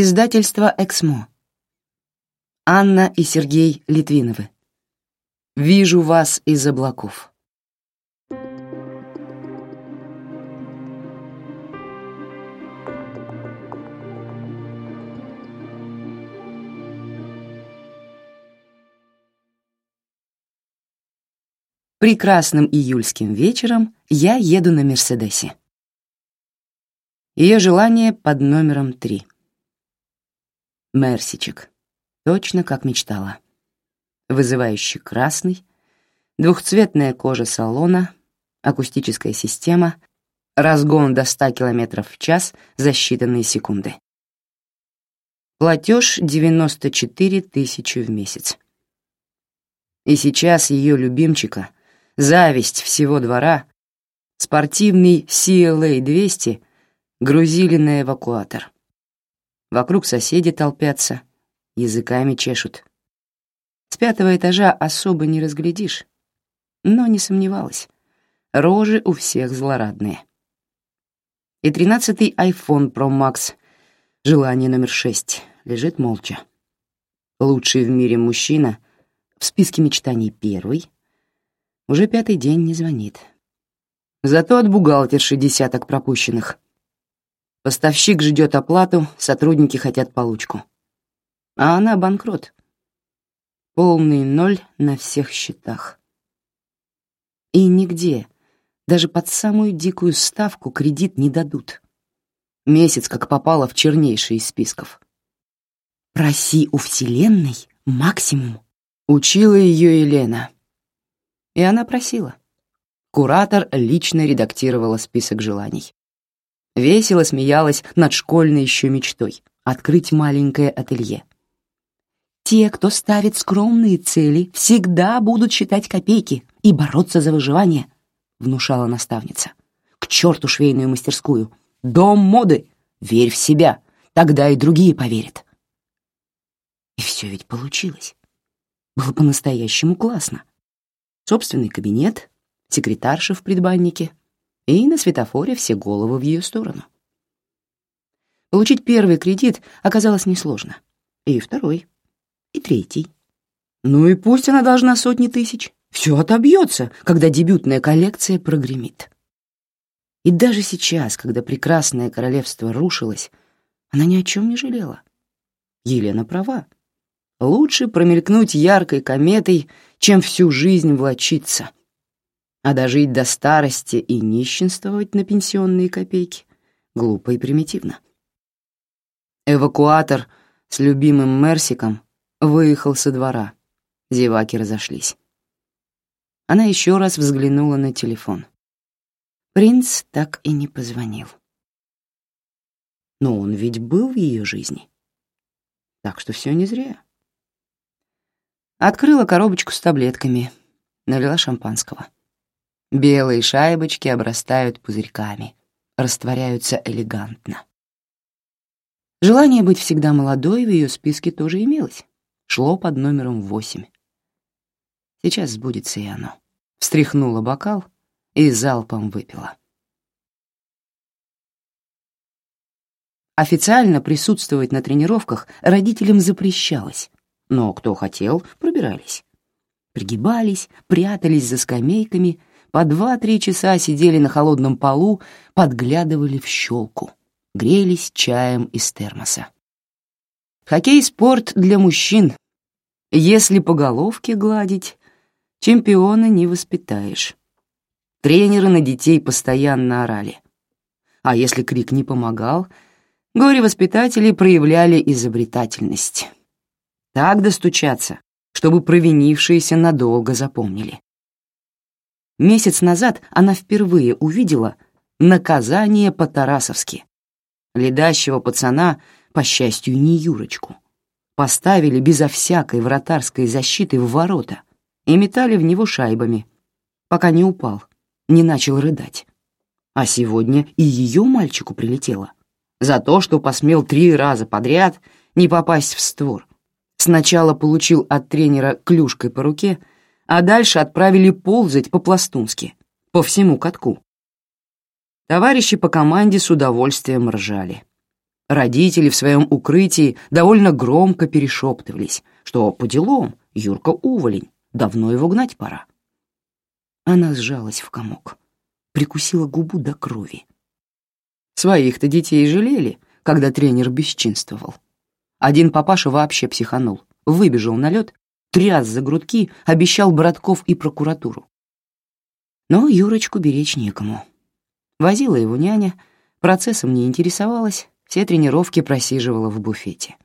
Издательство «Эксмо». Анна и Сергей Литвиновы. «Вижу вас из облаков». Прекрасным июльским вечером я еду на Мерседесе. Ее желание под номером три. Мерсичек. Точно как мечтала. Вызывающий красный, двухцветная кожа салона, акустическая система, разгон до 100 км в час за считанные секунды. Платеж 94 тысячи в месяц. И сейчас ее любимчика — зависть всего двора, спортивный CLA 200 грузили на эвакуатор. Вокруг соседи толпятся, языками чешут. С пятого этажа особо не разглядишь, но не сомневалась. Рожи у всех злорадные. И тринадцатый iPhone Pro Max, желание номер шесть, лежит молча. Лучший в мире мужчина, в списке мечтаний первый — уже пятый день не звонит. Зато от бухгалтерши десяток пропущенных. Поставщик ждет оплату, сотрудники хотят получку. А она банкрот. Полный ноль на всех счетах. И нигде, даже под самую дикую ставку, кредит не дадут. Месяц как попало в чернейший из списков. «Проси у Вселенной максимум», — учила ее Елена. И она просила. Куратор лично редактировала список желаний. Весело смеялась над школьной еще мечтой — открыть маленькое ателье. Те, кто ставит скромные цели, всегда будут считать копейки и бороться за выживание, — внушала наставница. К черту швейную мастерскую! Дом моды! Верь в себя, тогда и другие поверят. И все ведь получилось. Было по-настоящему классно собственный кабинет, секретарша в предбаннике, и на светофоре все головы в ее сторону. Получить первый кредит оказалось несложно. И второй, и третий. Ну и пусть она должна сотни тысяч. Все отобьется, когда дебютная коллекция прогремит. И даже сейчас, когда прекрасное королевство рушилось, она ни о чем не жалела. Елена права. Лучше промелькнуть яркой кометой, чем всю жизнь влочиться. А дожить до старости и нищенствовать на пенсионные копейки глупо и примитивно. Эвакуатор с любимым Мерсиком выехал со двора. Зеваки разошлись. Она еще раз взглянула на телефон. Принц так и не позвонил. Но он ведь был в ее жизни. Так что все не зря. Открыла коробочку с таблетками, налила шампанского. Белые шайбочки обрастают пузырьками, растворяются элегантно. Желание быть всегда молодой в ее списке тоже имелось. Шло под номером восемь. Сейчас сбудется и оно. Встряхнула бокал и залпом выпила. Официально присутствовать на тренировках родителям запрещалось, но кто хотел, пробирались. Пригибались, прятались за скамейками, по два-три часа сидели на холодном полу, подглядывали в щелку, грелись чаем из термоса. Хоккей — спорт для мужчин. Если по головке гладить, чемпиона не воспитаешь. Тренеры на детей постоянно орали. А если крик не помогал, горе-воспитатели проявляли изобретательность так достучаться, чтобы провинившиеся надолго запомнили. Месяц назад она впервые увидела наказание по-тарасовски. Ледащего пацана, по счастью, не Юрочку, поставили безо всякой вратарской защиты в ворота и метали в него шайбами, пока не упал, не начал рыдать. А сегодня и ее мальчику прилетело за то, что посмел три раза подряд не попасть в створ. Сначала получил от тренера клюшкой по руке, а дальше отправили ползать по-пластунски, по всему катку. Товарищи по команде с удовольствием ржали. Родители в своем укрытии довольно громко перешептывались, что по делам Юрка уволень, давно его гнать пора. Она сжалась в комок, прикусила губу до крови. Своих-то детей жалели, когда тренер бесчинствовал. Один папаша вообще психанул, выбежал на лед, тряс за грудки, обещал братков и прокуратуру. Но Юрочку беречь некому. Возила его няня, процессом не интересовалась, все тренировки просиживала в буфете.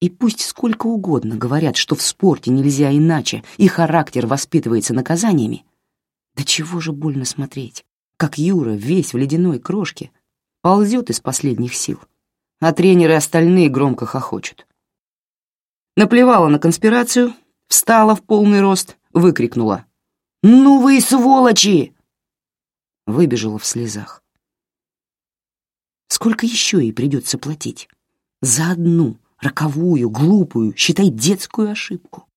И пусть сколько угодно говорят, что в спорте нельзя иначе, и характер воспитывается наказаниями, да чего же больно смотреть, как Юра, весь в ледяной крошке, ползет из последних сил, а тренеры остальные громко хохочут. Наплевала на конспирацию, встала в полный рост, выкрикнула. «Ну вы сволочи!» Выбежала в слезах. Сколько еще ей придется платить? За одну, роковую, глупую, считай, детскую ошибку.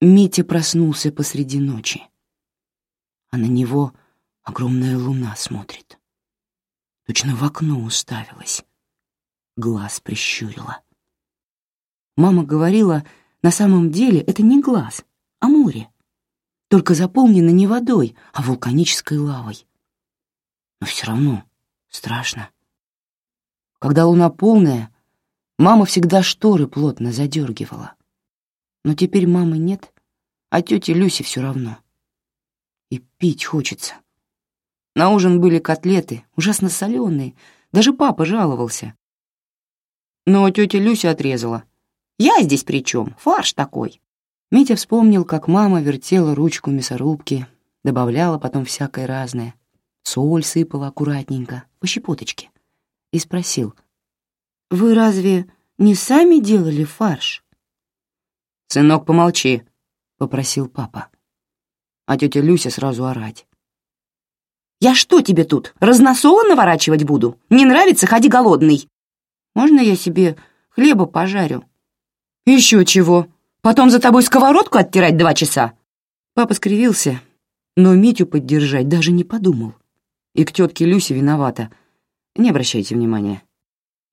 Митя проснулся посреди ночи, а на него огромная луна смотрит. Точно в окно уставилась, глаз прищурила. Мама говорила, на самом деле это не глаз, а море, только заполнено не водой, а вулканической лавой. Но все равно страшно. Когда луна полная, мама всегда шторы плотно задергивала. Но теперь мамы нет, а тете Люсе все равно. И пить хочется. На ужин были котлеты, ужасно соленые, даже папа жаловался. Но тетя Люся отрезала. «Я здесь при чем? Фарш такой!» Митя вспомнил, как мама вертела ручку мясорубки, добавляла потом всякое разное соль сыпала аккуратненько, по щепоточке, и спросил, «Вы разве не сами делали фарш?» «Сынок, помолчи», — попросил папа. А тетя Люся сразу орать. «Я что тебе тут, разносоло наворачивать буду? Не нравится, ходи голодный. Можно я себе хлеба пожарю?» «Еще чего? Потом за тобой сковородку оттирать два часа?» Папа скривился, но Митю поддержать даже не подумал. И к тетке Люсе виновата. Не обращайте внимания.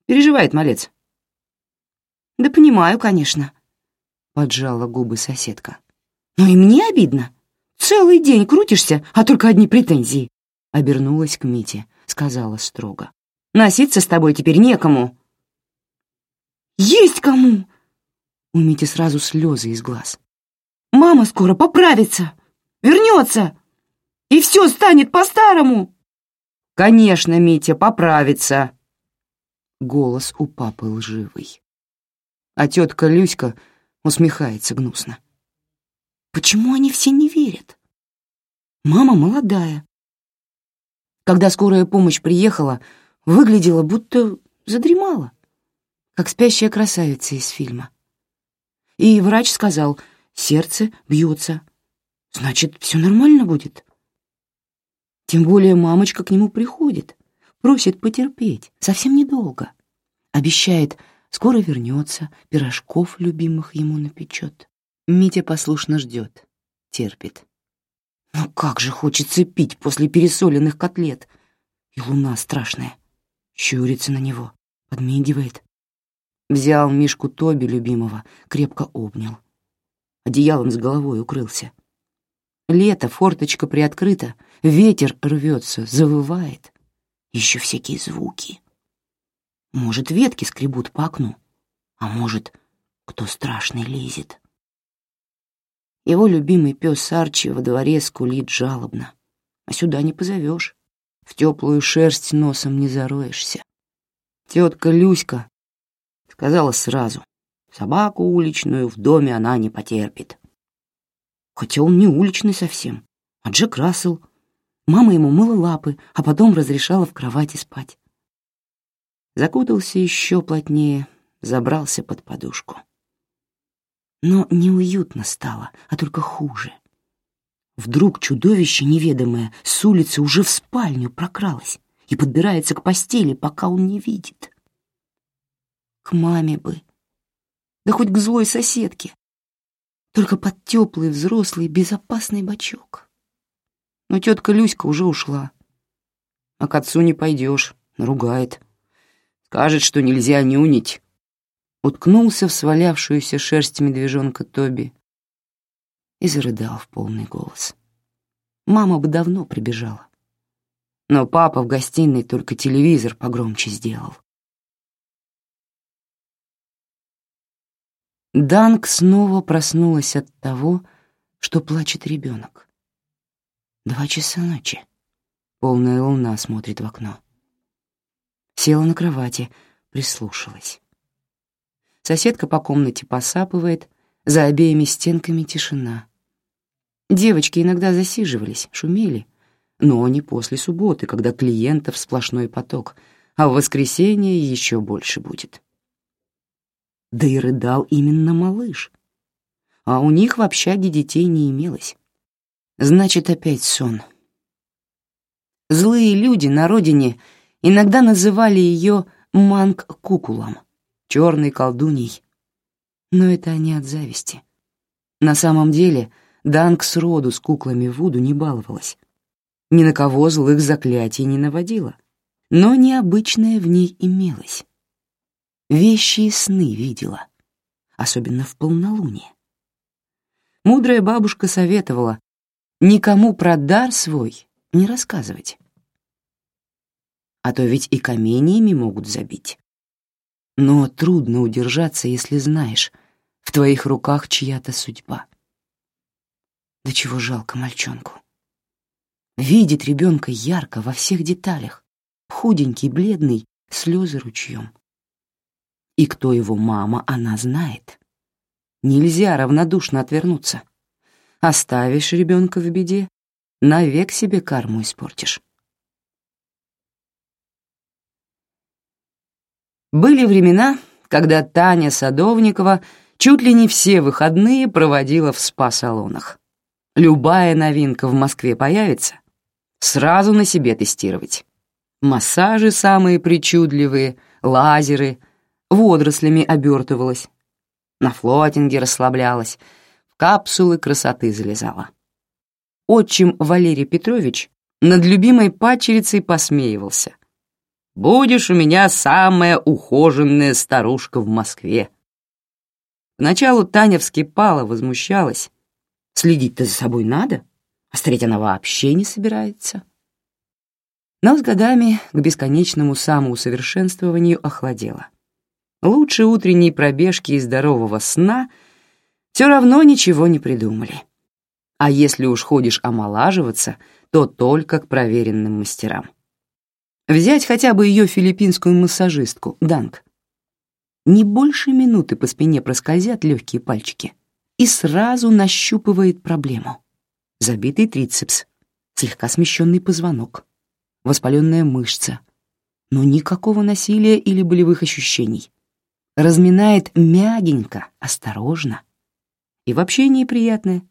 Переживает малец. Да понимаю, конечно. Поджала губы соседка. Но и мне обидно. Целый день крутишься, а только одни претензии. Обернулась к Мите, сказала строго. Носиться с тобой теперь некому. Есть кому! У Мити сразу слезы из глаз. Мама скоро поправится, вернется, и все станет по-старому. «Конечно, Митя, поправится!» Голос у папы лживый. А тетка Люська усмехается гнусно. «Почему они все не верят? Мама молодая. Когда скорая помощь приехала, выглядела, будто задремала, как спящая красавица из фильма. И врач сказал, сердце бьется. Значит, все нормально будет. Тем более мамочка к нему приходит, просит потерпеть, совсем недолго. Обещает, скоро вернется, пирожков любимых ему напечет. Митя послушно ждет, терпит. Ну как же хочется пить после пересоленных котлет. И луна страшная. Щурится на него, подмигивает. Взял Мишку Тоби любимого, крепко обнял. Одеялом с головой укрылся. Лето, форточка приоткрыта, ветер рвется, завывает. Еще всякие звуки. Может, ветки скребут по окну, а может, кто страшный лезет. Его любимый пес Арчи во дворе скулит жалобно, а сюда не позовешь, в теплую шерсть носом не зароешься. Тетка Люська сказала сразу, собаку уличную в доме она не потерпит хотя он не уличный совсем, а Джек Рассел. Мама ему мыла лапы, а потом разрешала в кровати спать. Закутался еще плотнее, забрался под подушку. Но неуютно стало, а только хуже. Вдруг чудовище неведомое с улицы уже в спальню прокралось и подбирается к постели, пока он не видит. К маме бы, да хоть к злой соседке, только под теплый, взрослый, безопасный бачок. Но тетка Люська уже ушла. А к отцу не пойдешь, наругает. Скажет, что нельзя нюнить. Уткнулся в свалявшуюся шерсть медвежонка Тоби и зарыдал в полный голос. Мама бы давно прибежала. Но папа в гостиной только телевизор погромче сделал. Данк снова проснулась от того, что плачет ребенок. Два часа ночи. Полная луна смотрит в окно. Села на кровати, прислушалась. Соседка по комнате посапывает, за обеими стенками тишина. Девочки иногда засиживались, шумели, но не после субботы, когда клиентов сплошной поток, а в воскресенье еще больше будет. Да и рыдал именно малыш. А у них в общаге детей не имелось. Значит, опять сон. Злые люди на родине иногда называли ее манг-кукулом, черной колдуней. Но это они от зависти. На самом деле Данг сроду с куклами Вуду не баловалась. Ни на кого злых заклятий не наводила. Но необычное в ней имелось. Вещи и сны видела, особенно в полнолуние. Мудрая бабушка советовала никому про дар свой не рассказывать. А то ведь и каменьями могут забить. Но трудно удержаться, если знаешь, в твоих руках чья-то судьба. Да чего жалко мальчонку. Видит ребенка ярко во всех деталях, худенький, бледный, слезы ручьем. И кто его мама, она знает. Нельзя равнодушно отвернуться. Оставишь ребенка в беде, навек себе карму испортишь. Были времена, когда Таня Садовникова чуть ли не все выходные проводила в спа-салонах. Любая новинка в Москве появится, сразу на себе тестировать. Массажи самые причудливые, лазеры, водорослями обертывалась, на флотинге расслаблялась, в капсулы красоты залезала. Отчим Валерий Петрович над любимой падчерицей посмеивался. «Будешь у меня самая ухоженная старушка в Москве». Поначалу Таня вскипала, возмущалась. Следить-то за собой надо, а стареть она вообще не собирается. Но с годами к бесконечному самоусовершенствованию охладела. Лучше утренней пробежки и здорового сна все равно ничего не придумали. А если уж ходишь омолаживаться, то только к проверенным мастерам. Взять хотя бы ее филиппинскую массажистку, Данг. Не больше минуты по спине проскользят легкие пальчики и сразу нащупывает проблему. Забитый трицепс, слегка смещенный позвонок, воспаленная мышца, но никакого насилия или болевых ощущений разминает мягенько, осторожно. И вообще неприятное.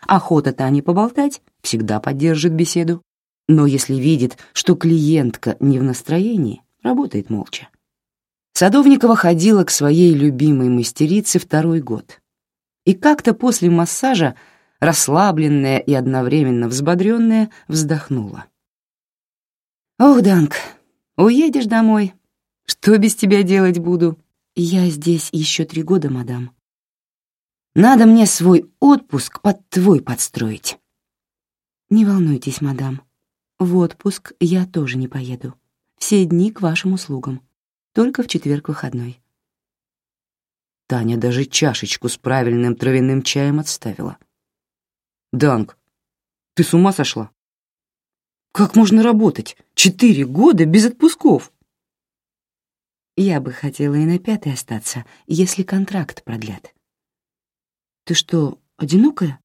Охота Тани поболтать всегда поддержит беседу. Но если видит, что клиентка не в настроении, работает молча. Садовникова ходила к своей любимой мастерице второй год. И как-то после массажа, расслабленная и одновременно взбодренная, вздохнула. «Ох, Данк, уедешь домой. Что без тебя делать буду?» «Я здесь еще три года, мадам. Надо мне свой отпуск под твой подстроить». «Не волнуйтесь, мадам. В отпуск я тоже не поеду. Все дни к вашим услугам. Только в четверг выходной». Таня даже чашечку с правильным травяным чаем отставила. «Данг, ты с ума сошла? Как можно работать четыре года без отпусков?» Я бы хотела и на пятый остаться, если контракт продлят. Ты что, одинокая?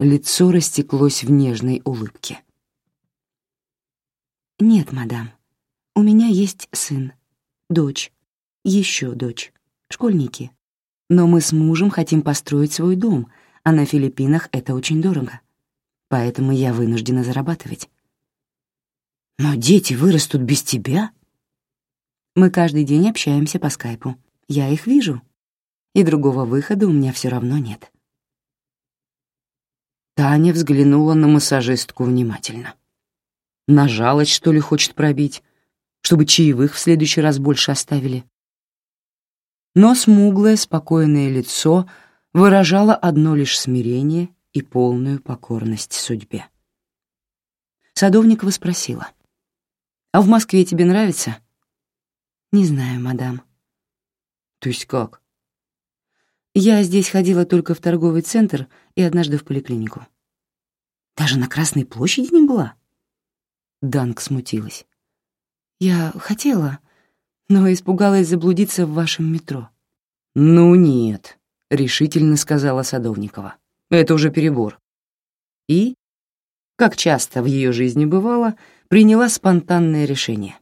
Лицо растеклось в нежной улыбке. Нет, мадам. У меня есть сын, дочь, еще дочь, школьники. Но мы с мужем хотим построить свой дом, а на Филиппинах это очень дорого. Поэтому я вынуждена зарабатывать. Но дети вырастут без тебя? Мы каждый день общаемся по скайпу. Я их вижу. И другого выхода у меня все равно нет. Таня взглянула на массажистку внимательно. На жалость, что ли, хочет пробить, чтобы чаевых в следующий раз больше оставили. Но смуглое, спокойное лицо выражало одно лишь смирение и полную покорность судьбе. Садовникова спросила. «А в Москве тебе нравится?» «Не знаю, мадам». «То есть как?» «Я здесь ходила только в торговый центр и однажды в поликлинику». «Даже на Красной площади не была?» Данк смутилась. «Я хотела, но испугалась заблудиться в вашем метро». «Ну нет», — решительно сказала Садовникова. «Это уже перебор». И, как часто в ее жизни бывало, приняла спонтанное решение.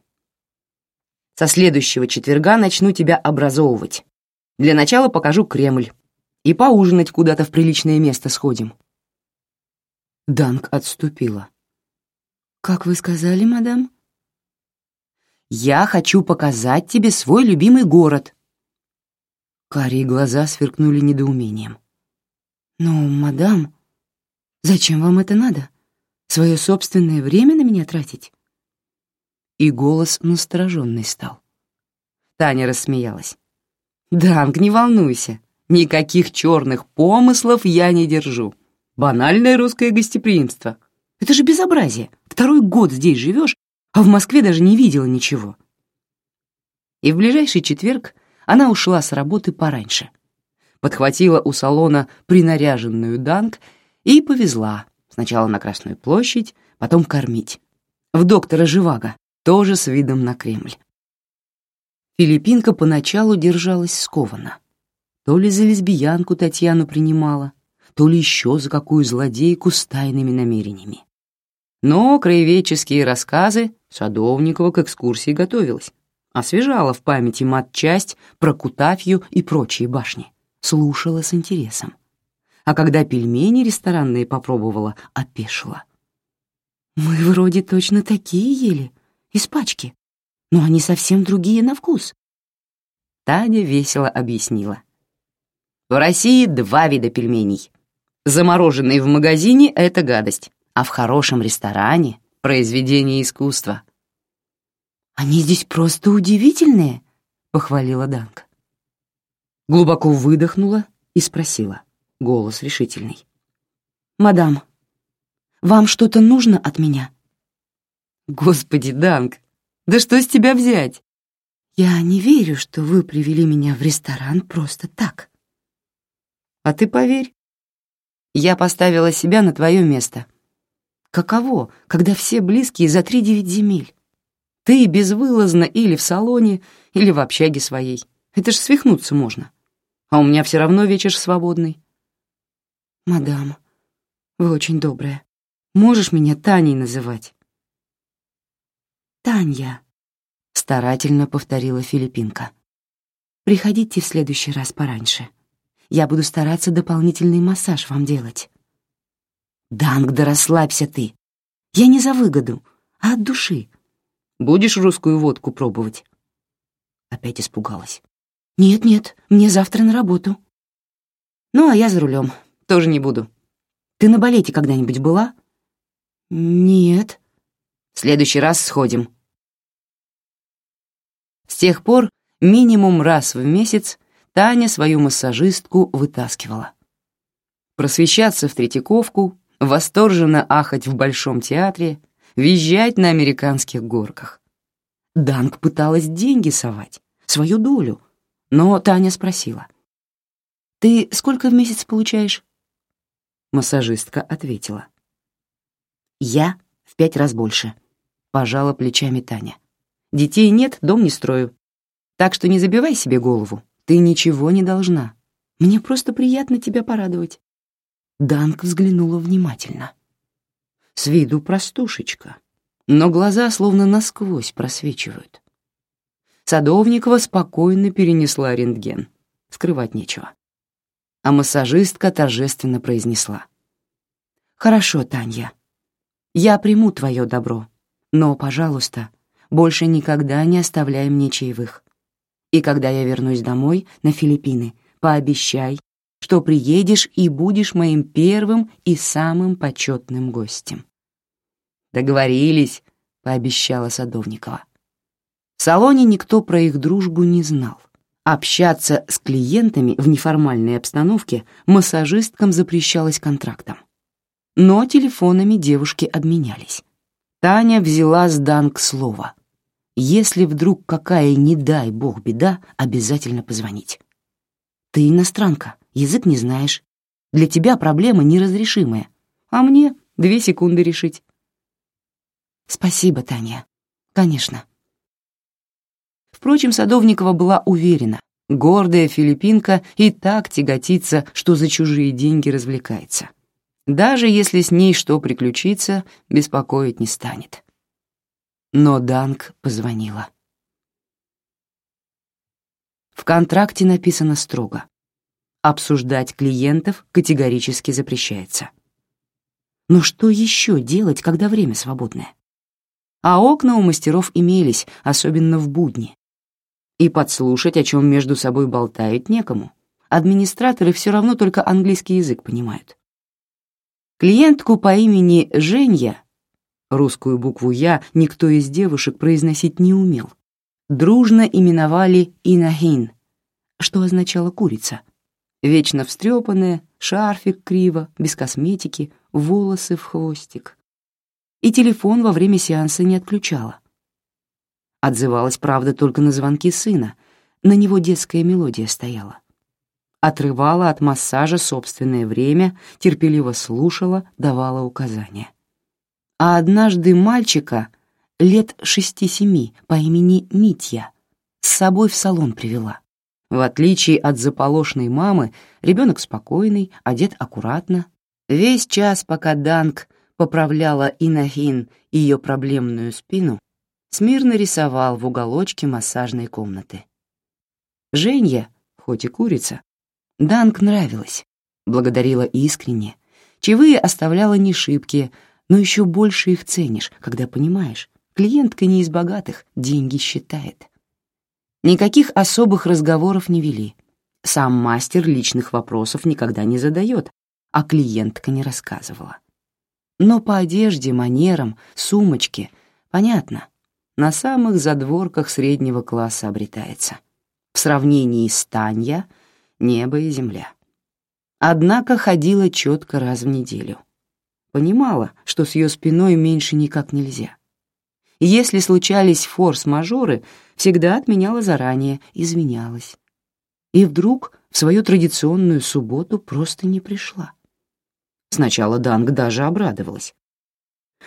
«Со следующего четверга начну тебя образовывать. Для начала покажу Кремль. И поужинать куда-то в приличное место сходим». Данк отступила. «Как вы сказали, мадам?» «Я хочу показать тебе свой любимый город». Карие глаза сверкнули недоумением. «Но, мадам, зачем вам это надо?» Свое собственное время на меня тратить?» И голос настороженный стал. Таня рассмеялась. «Данг, не волнуйся. Никаких черных помыслов я не держу. Банальное русское гостеприимство. Это же безобразие. Второй год здесь живешь, а в Москве даже не видела ничего». И в ближайший четверг она ушла с работы пораньше. Подхватила у салона принаряженную Данг и повезла, Сначала на Красную площадь, потом кормить. В доктора Живаго, тоже с видом на Кремль. Филиппинка поначалу держалась скованно. То ли за лесбиянку Татьяну принимала, то ли еще за какую злодейку с тайными намерениями. Но краеведческие рассказы Садовникова к экскурсии готовилась, освежала в памяти матчасть про Кутафью и прочие башни, слушала с интересом а когда пельмени ресторанные попробовала, опешила. «Мы вроде точно такие ели, из пачки, но они совсем другие на вкус». Таня весело объяснила. В России два вида пельменей. Замороженные в магазине — это гадость, а в хорошем ресторане — произведение искусства. «Они здесь просто удивительные», — похвалила Данка. Глубоко выдохнула и спросила голос решительный. «Мадам, вам что-то нужно от меня?» «Господи, Данг, да что с тебя взять?» «Я не верю, что вы привели меня в ресторан просто так». «А ты поверь. Я поставила себя на твое место. Каково, когда все близкие за три девять земель? Ты безвылазно или в салоне, или в общаге своей. Это ж свихнуться можно. А у меня все равно вечер свободный. «Мадам, вы очень добрая. Можешь меня Таней называть?» «Таня», — старательно повторила Филиппинка. «Приходите в следующий раз пораньше. Я буду стараться дополнительный массаж вам делать». «Данг, да расслабься ты. Я не за выгоду, а от души. Будешь русскую водку пробовать?» Опять испугалась. «Нет-нет, мне завтра на работу». «Ну, а я за рулем. Тоже не буду. Ты на балете когда-нибудь была? Нет. В следующий раз сходим. С тех пор минимум раз в месяц Таня свою массажистку вытаскивала. Просвещаться в Третьяковку, восторженно ахать в Большом театре, визжать на американских горках. Данк пыталась деньги совать, свою долю, но Таня спросила. «Ты сколько в месяц получаешь?» Массажистка ответила. «Я в пять раз больше», — пожала плечами Таня. «Детей нет, дом не строю. Так что не забивай себе голову, ты ничего не должна. Мне просто приятно тебя порадовать». Данк взглянула внимательно. С виду простушечка, но глаза словно насквозь просвечивают. Садовникова спокойно перенесла рентген. Скрывать нечего а массажистка торжественно произнесла. «Хорошо, Таня, я приму твое добро, но, пожалуйста, больше никогда не оставляй мне чаевых. И когда я вернусь домой, на Филиппины, пообещай, что приедешь и будешь моим первым и самым почетным гостем». «Договорились», пообещала Садовникова. В салоне никто про их дружбу не знал. Общаться с клиентами в неформальной обстановке массажисткам запрещалось контрактом. Но телефонами девушки обменялись. Таня взяла с Данк слово. Если вдруг какая, не дай бог, беда, обязательно позвонить. Ты иностранка, язык не знаешь. Для тебя проблема неразрешимая, а мне две секунды решить. Спасибо, Таня. Конечно. Впрочем, Садовникова была уверена, гордая филиппинка и так тяготится, что за чужие деньги развлекается. Даже если с ней что приключится, беспокоить не станет. Но Данг позвонила. В контракте написано строго. Обсуждать клиентов категорически запрещается. Но что еще делать, когда время свободное? А окна у мастеров имелись, особенно в будни. И подслушать, о чем между собой болтают, некому. Администраторы все равно только английский язык понимают. Клиентку по имени Женя, русскую букву «Я» никто из девушек произносить не умел, дружно именовали Инахин, что означало «курица». Вечно встрепанная, шарфик криво, без косметики, волосы в хвостик. И телефон во время сеанса не отключала. Отзывалась, правда, только на звонки сына, на него детская мелодия стояла. Отрывала от массажа собственное время, терпеливо слушала, давала указания. А однажды мальчика, лет шести-семи, по имени Митья, с собой в салон привела. В отличие от заполошной мамы, ребенок спокойный, одет аккуратно. Весь час, пока Данг поправляла Инахин ее проблемную спину, смирно рисовал в уголочке массажной комнаты. Женя, хоть и курица, Данг нравилась, благодарила искренне, чаевые оставляла не шибкие, но еще больше их ценишь, когда понимаешь, клиентка не из богатых, деньги считает. Никаких особых разговоров не вели. Сам мастер личных вопросов никогда не задает, а клиентка не рассказывала. Но по одежде, манерам, сумочке, понятно, на самых задворках среднего класса обретается. В сравнении с Танья — небо и земля. Однако ходила четко раз в неделю. Понимала, что с ее спиной меньше никак нельзя. Если случались форс-мажоры, всегда отменяла заранее, извинялась. И вдруг в свою традиционную субботу просто не пришла. Сначала Данг даже обрадовалась.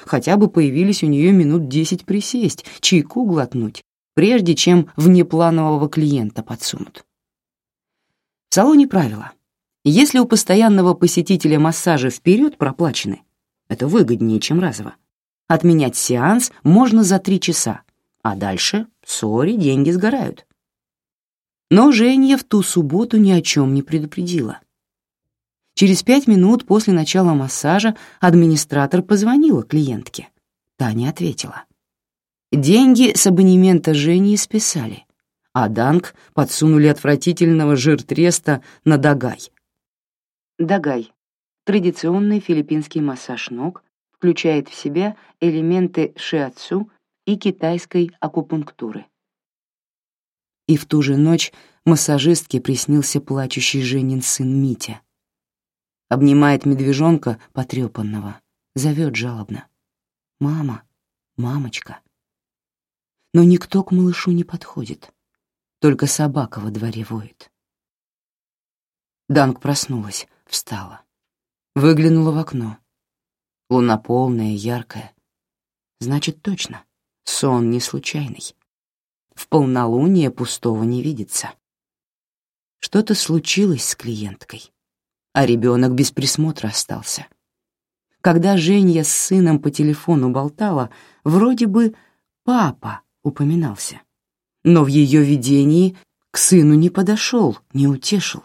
Хотя бы появились у нее минут десять присесть, чайку глотнуть, прежде чем внепланового клиента подсунут. В салоне правило. Если у постоянного посетителя массажи вперед проплачены, это выгоднее, чем разово. Отменять сеанс можно за три часа, а дальше, сори, деньги сгорают. Но Женя в ту субботу ни о чем не предупредила. Через пять минут после начала массажа администратор позвонила клиентке. Та не ответила. Деньги с абонемента Жени списали, а Данг подсунули отвратительного жиртреста на Дагай. Дагай — традиционный филиппинский массаж ног, включает в себя элементы шиатсу и китайской акупунктуры. И в ту же ночь массажистке приснился плачущий Женин сын Митя. Обнимает медвежонка потрепанного, зовет жалобно. «Мама, мамочка». Но никто к малышу не подходит, только собака во дворе воет. Данг проснулась, встала, выглянула в окно. Луна полная, яркая. Значит, точно, сон не случайный. В полнолуние пустого не видится. Что-то случилось с клиенткой а ребенок без присмотра остался. Когда Женя с сыном по телефону болтала, вроде бы папа упоминался. Но в ее видении к сыну не подошел, не утешил.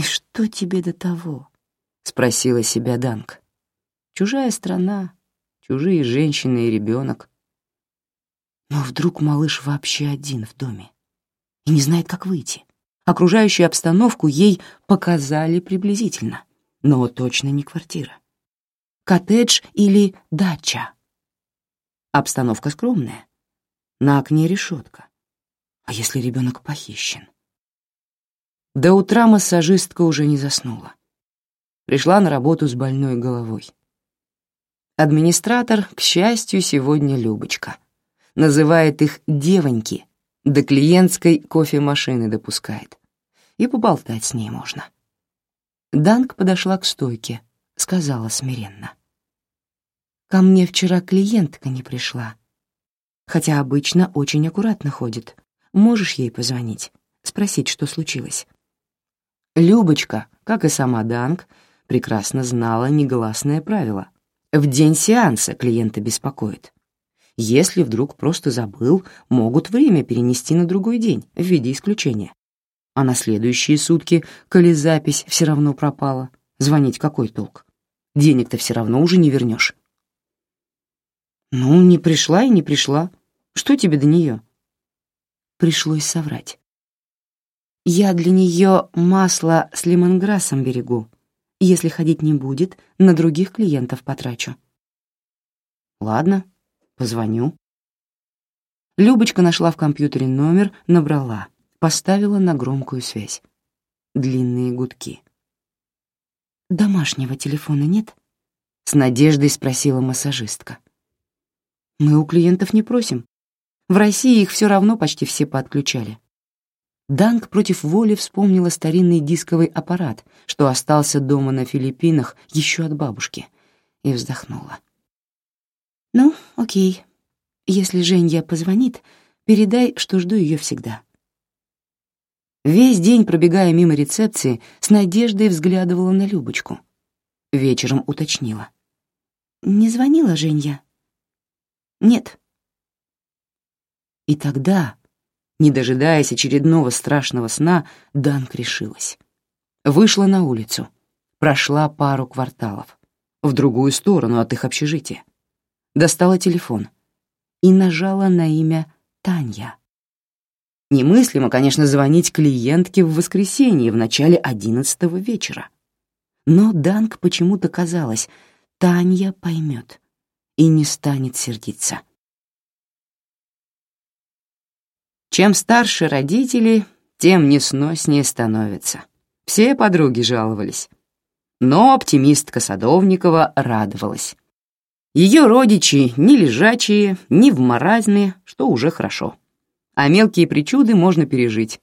«И что тебе до того?» — спросила себя Данка. «Чужая страна, чужие женщины и ребенок. Но вдруг малыш вообще один в доме и не знает, как выйти. Окружающую обстановку ей показали приблизительно, но точно не квартира. Коттедж или дача. Обстановка скромная. На окне решетка. А если ребенок похищен? До утра массажистка уже не заснула. Пришла на работу с больной головой. Администратор, к счастью, сегодня Любочка. Называет их «девоньки», до клиентской кофемашины допускает. И поболтать с ней можно. Данк подошла к стойке, сказала смиренно. «Ко мне вчера клиентка не пришла. Хотя обычно очень аккуратно ходит. Можешь ей позвонить, спросить, что случилось?» Любочка, как и сама Данк, прекрасно знала негласное правило — в день сеанса клиента беспокоит. Если вдруг просто забыл, могут время перенести на другой день в виде исключения. А на следующие сутки, коли запись все равно пропала, звонить какой толк? Денег-то все равно уже не вернешь. Ну, не пришла и не пришла. Что тебе до нее? Пришлось соврать. Я для нее масло с лимонграссом берегу, если ходить не будет, на других клиентов потрачу. Ладно, позвоню. Любочка нашла в компьютере номер, набрала, поставила на громкую связь. Длинные гудки. «Домашнего телефона нет?» — с надеждой спросила массажистка. «Мы у клиентов не просим. В России их все равно почти все подключали. Данг против воли вспомнила старинный дисковый аппарат, что остался дома на Филиппинах еще от бабушки, и вздохнула. «Ну, окей. Если Женя позвонит, передай, что жду ее всегда». Весь день, пробегая мимо рецепции, с надеждой взглядывала на Любочку. Вечером уточнила. «Не звонила Женя?» «Нет». И тогда, не дожидаясь очередного страшного сна, Данк решилась. Вышла на улицу, прошла пару кварталов, в другую сторону от их общежития. Достала телефон и нажала на имя Таня. Немыслимо, конечно, звонить клиентке в воскресенье в начале одиннадцатого вечера. Но Данк почему-то казалось, Таня поймет и не станет сердиться. Чем старше родители, тем несноснее становятся. Все подруги жаловались. Но оптимистка Садовникова радовалась. Ее родичи не лежачие, не в маразме, что уже хорошо. А мелкие причуды можно пережить.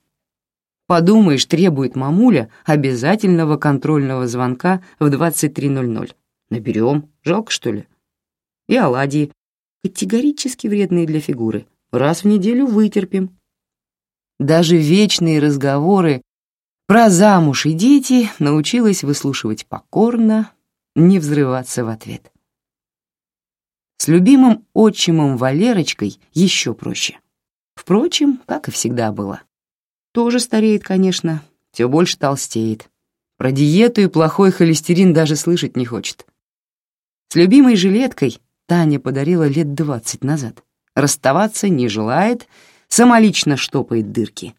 Подумаешь, требует мамуля обязательного контрольного звонка в 23.00. Наберем, жалко что ли? И оладьи, категорически вредные для фигуры, раз в неделю вытерпим. Даже вечные разговоры про замуж и дети научилась выслушивать покорно, не взрываться в ответ. С любимым отчимом Валерочкой еще проще. Впрочем, как и всегда было. Тоже стареет, конечно, все больше толстеет. Про диету и плохой холестерин даже слышать не хочет. С любимой жилеткой Таня подарила лет двадцать назад. Расставаться не желает — самолично штопает дырки,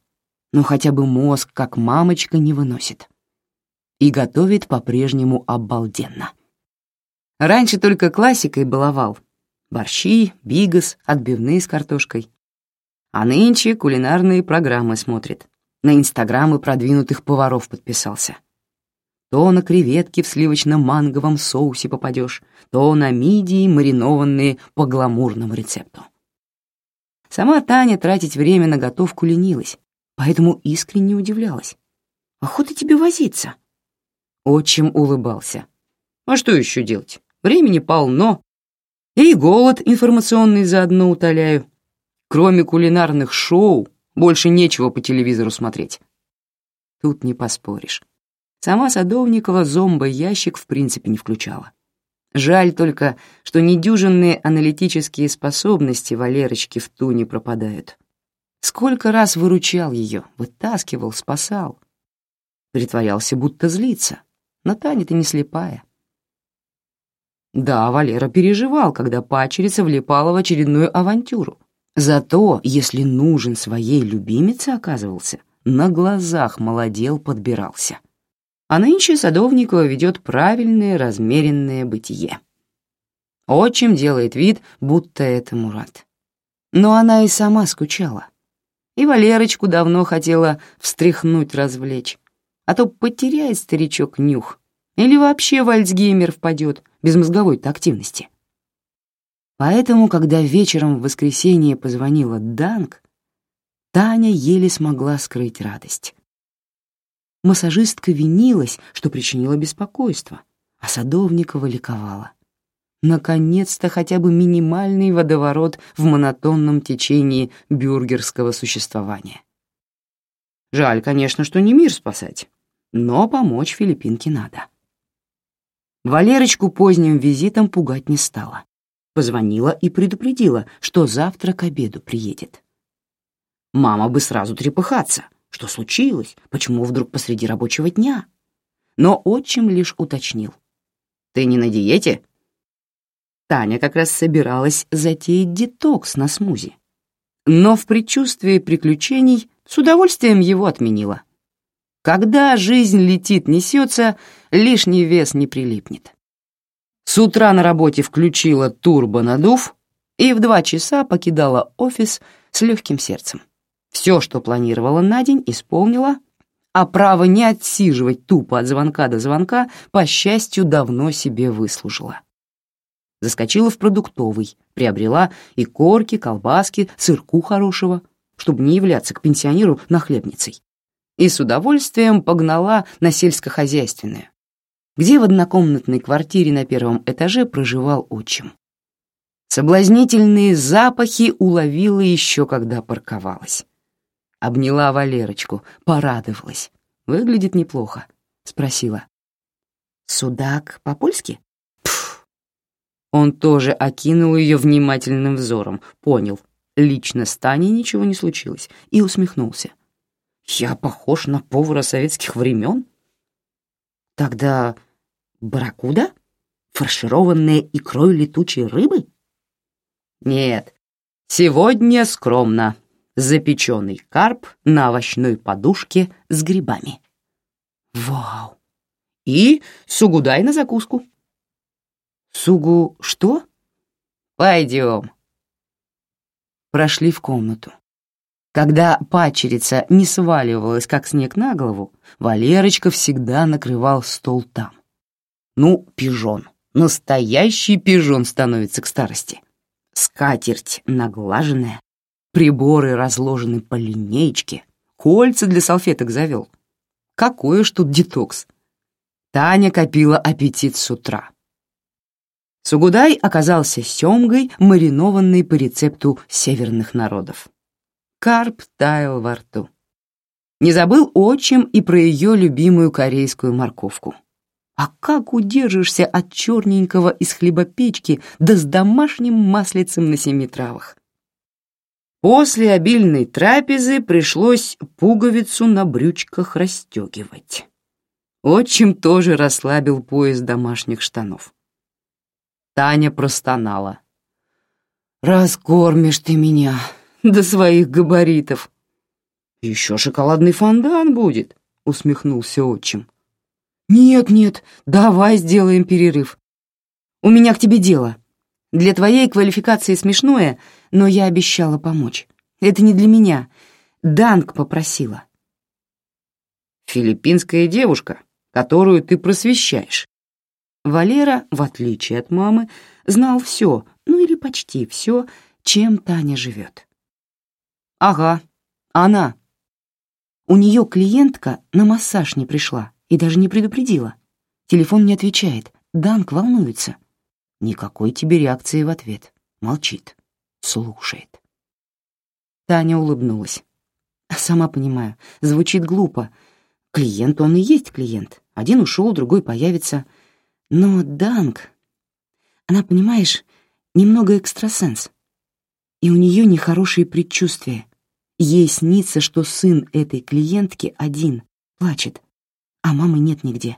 но хотя бы мозг, как мамочка, не выносит. И готовит по-прежнему обалденно. Раньше только классикой баловал. Борщи, бигас, отбивные с картошкой. А нынче кулинарные программы смотрит. На инстаграмы продвинутых поваров подписался. То на креветки в сливочно-манговом соусе попадешь, то на мидии, маринованные по гламурному рецепту. Сама Таня тратить время на готовку ленилась, поэтому искренне удивлялась. «Охота тебе возиться?» Отчим улыбался. «А что еще делать? Времени полно. И голод информационный заодно утоляю. Кроме кулинарных шоу, больше нечего по телевизору смотреть». Тут не поспоришь. Сама Садовникова зомбо-ящик в принципе не включала. Жаль только, что недюжинные аналитические способности Валерочки в туне пропадают. Сколько раз выручал ее, вытаскивал, спасал. Притворялся, будто злится, но Таня-то не слепая. Да, Валера переживал, когда пачерица влипала в очередную авантюру. Зато, если нужен своей любимице оказывался, на глазах молодел, подбирался. А нынче Садовникова ведет правильное, размеренное бытие. Отчим делает вид, будто этому рад. Но она и сама скучала. И Валерочку давно хотела встряхнуть, развлечь. А то потеряет старичок нюх. Или вообще в впадет без мозговой-то активности. Поэтому, когда вечером в воскресенье позвонила Данк, Таня еле смогла скрыть радость. Массажистка винилась, что причинила беспокойство, а Садовникова ликовала. Наконец-то хотя бы минимальный водоворот в монотонном течении бюргерского существования. Жаль, конечно, что не мир спасать, но помочь Филиппинке надо. Валерочку поздним визитом пугать не стала. Позвонила и предупредила, что завтра к обеду приедет. Мама бы сразу трепыхаться. Что случилось? Почему вдруг посреди рабочего дня? Но отчим лишь уточнил. «Ты не на диете?» Таня как раз собиралась затеять детокс на смузи. Но в предчувствии приключений с удовольствием его отменила. Когда жизнь летит, несется, лишний вес не прилипнет. С утра на работе включила турбонадув и в два часа покидала офис с легким сердцем. Все, что планировала на день, исполнила, а право не отсиживать тупо от звонка до звонка, по счастью, давно себе выслужила. Заскочила в продуктовый, приобрела и корки, колбаски, сырку хорошего, чтобы не являться к пенсионеру нахлебницей. И с удовольствием погнала на сельскохозяйственное, где в однокомнатной квартире на первом этаже проживал отчим. Соблазнительные запахи уловила еще, когда парковалась. Обняла Валерочку, порадовалась. Выглядит неплохо. Спросила. «Судак по-польски?» Он тоже окинул ее внимательным взором, понял. Лично с Таней ничего не случилось, и усмехнулся. «Я похож на повара советских времен?» «Тогда Барракуда? Фаршированная икрой летучей рыбы? Нет, сегодня скромно. Запеченный карп на овощной подушке с грибами. Вау! И сугудай на закуску. Сугу что? Пойдем. Прошли в комнату. Когда пачерица не сваливалась, как снег на голову, Валерочка всегда накрывал стол там. Ну, пижон. Настоящий пижон становится к старости. Скатерть наглаженная, приборы разложены по линейке, кольца для салфеток завел. Какой уж тут детокс. Таня копила аппетит с утра. Сугудай оказался семгой, маринованной по рецепту северных народов. Карп таял во рту. Не забыл отчим и про ее любимую корейскую морковку. А как удержишься от черненького из хлебопечки да с домашним маслицем на семи травах? После обильной трапезы пришлось пуговицу на брючках расстегивать. Отчим тоже расслабил пояс домашних штанов. Таня простонала. «Раскормишь ты меня до своих габаритов». «Еще шоколадный фондан будет», — усмехнулся отчим. «Нет, нет, давай сделаем перерыв. У меня к тебе дело. Для твоей квалификации смешное, но я обещала помочь. Это не для меня. Данк попросила». «Филиппинская девушка, которую ты просвещаешь». Валера, в отличие от мамы, знал все, ну или почти все, чем Таня живет. «Ага, она. У нее клиентка на массаж не пришла и даже не предупредила. Телефон не отвечает, Данк волнуется. Никакой тебе реакции в ответ. Молчит, слушает. Таня улыбнулась. Сама понимаю, звучит глупо. Клиент он и есть клиент. Один ушел, другой появится. Но Данк... Она, понимаешь, немного экстрасенс. И у нее нехорошие предчувствия. Ей снится, что сын этой клиентки один, плачет, а мамы нет нигде.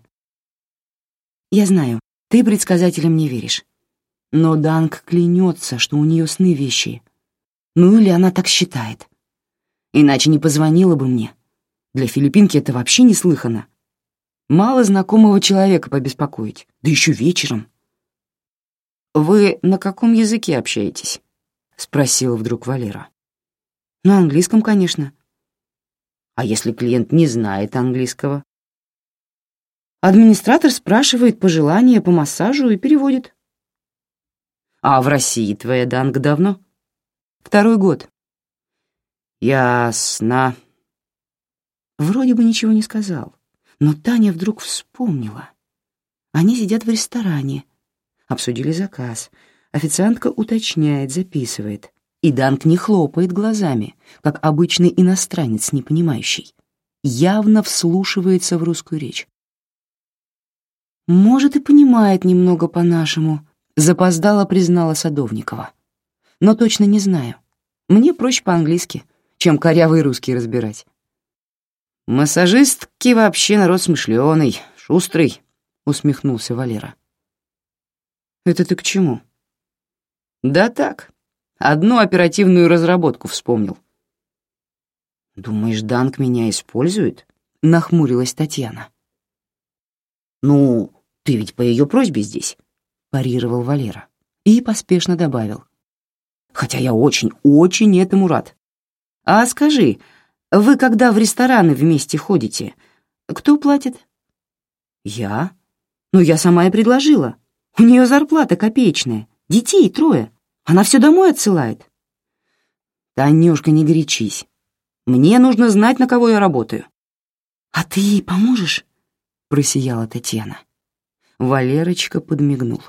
Я знаю, ты предсказателям не веришь. Но Данг клянется, что у нее сны вещи. Ну или она так считает. Иначе не позвонила бы мне. Для филиппинки это вообще неслыханно. Мало знакомого человека побеспокоить, да еще вечером. «Вы на каком языке общаетесь?» — спросила вдруг Валера. «На английском, конечно». «А если клиент не знает английского?» Администратор спрашивает пожелания по массажу и переводит. «А в России твоя Данг давно?» «Второй год». «Ясно». Вроде бы ничего не сказал, но Таня вдруг вспомнила. Они сидят в ресторане, обсудили заказ. Официантка уточняет, записывает. И Данк не хлопает глазами, как обычный иностранец, не понимающий. Явно вслушивается в русскую речь. «Может, и понимает немного по-нашему», — запоздала признала Садовникова. «Но точно не знаю. Мне проще по-английски, чем корявый русский разбирать». «Массажистки вообще народ смышленый, шустрый», — усмехнулся Валера. «Это ты к чему?» «Да так, одну оперативную разработку вспомнил». «Думаешь, Данк меня использует?» — нахмурилась Татьяна. «Ну, ты ведь по ее просьбе здесь», — парировал Валера и поспешно добавил. «Хотя я очень-очень этому рад. А скажи, вы когда в рестораны вместе ходите, кто платит?» «Я? Ну, я сама и предложила. У нее зарплата копеечная, детей трое. Она все домой отсылает». «Танюшка, не горячись. Мне нужно знать, на кого я работаю». «А ты ей поможешь?» просияла Татьяна. Валерочка подмигнул.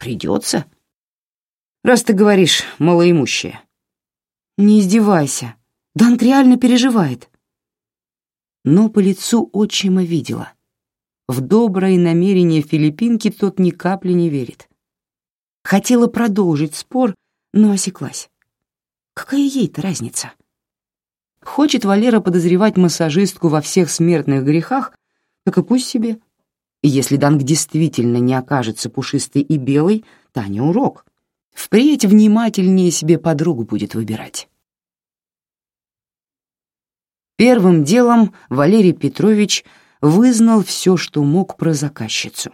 «Придется?» «Раз ты говоришь, малоимущая». «Не издевайся. Данк реально переживает». Но по лицу отчима видела. В доброе намерение филиппинки тот ни капли не верит. Хотела продолжить спор, но осеклась. Какая ей-то разница? Хочет Валера подозревать массажистку во всех смертных грехах, так и пусть себе. Если Данг действительно не окажется пушистой и белой, Таня урок. Впредь внимательнее себе подругу будет выбирать. Первым делом Валерий Петрович вызнал все, что мог про заказчицу.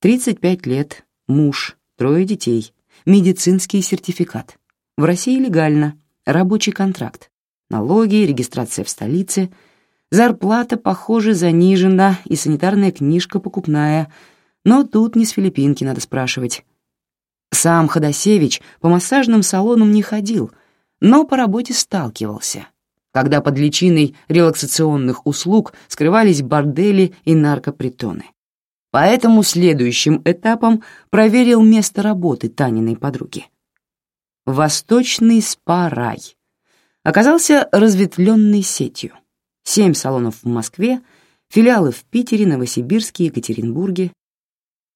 35 лет, муж, трое детей, медицинский сертификат. В России легально, рабочий контракт, налоги, регистрация в столице — Зарплата, похоже, занижена, и санитарная книжка покупная, но тут не с Филиппинки надо спрашивать. Сам Ходосевич по массажным салонам не ходил, но по работе сталкивался, когда под личиной релаксационных услуг скрывались бордели и наркопритоны. Поэтому следующим этапом проверил место работы Таниной подруги. Восточный спа-рай оказался разветвленной сетью семь салонов в Москве, филиалы в Питере, Новосибирске, Екатеринбурге.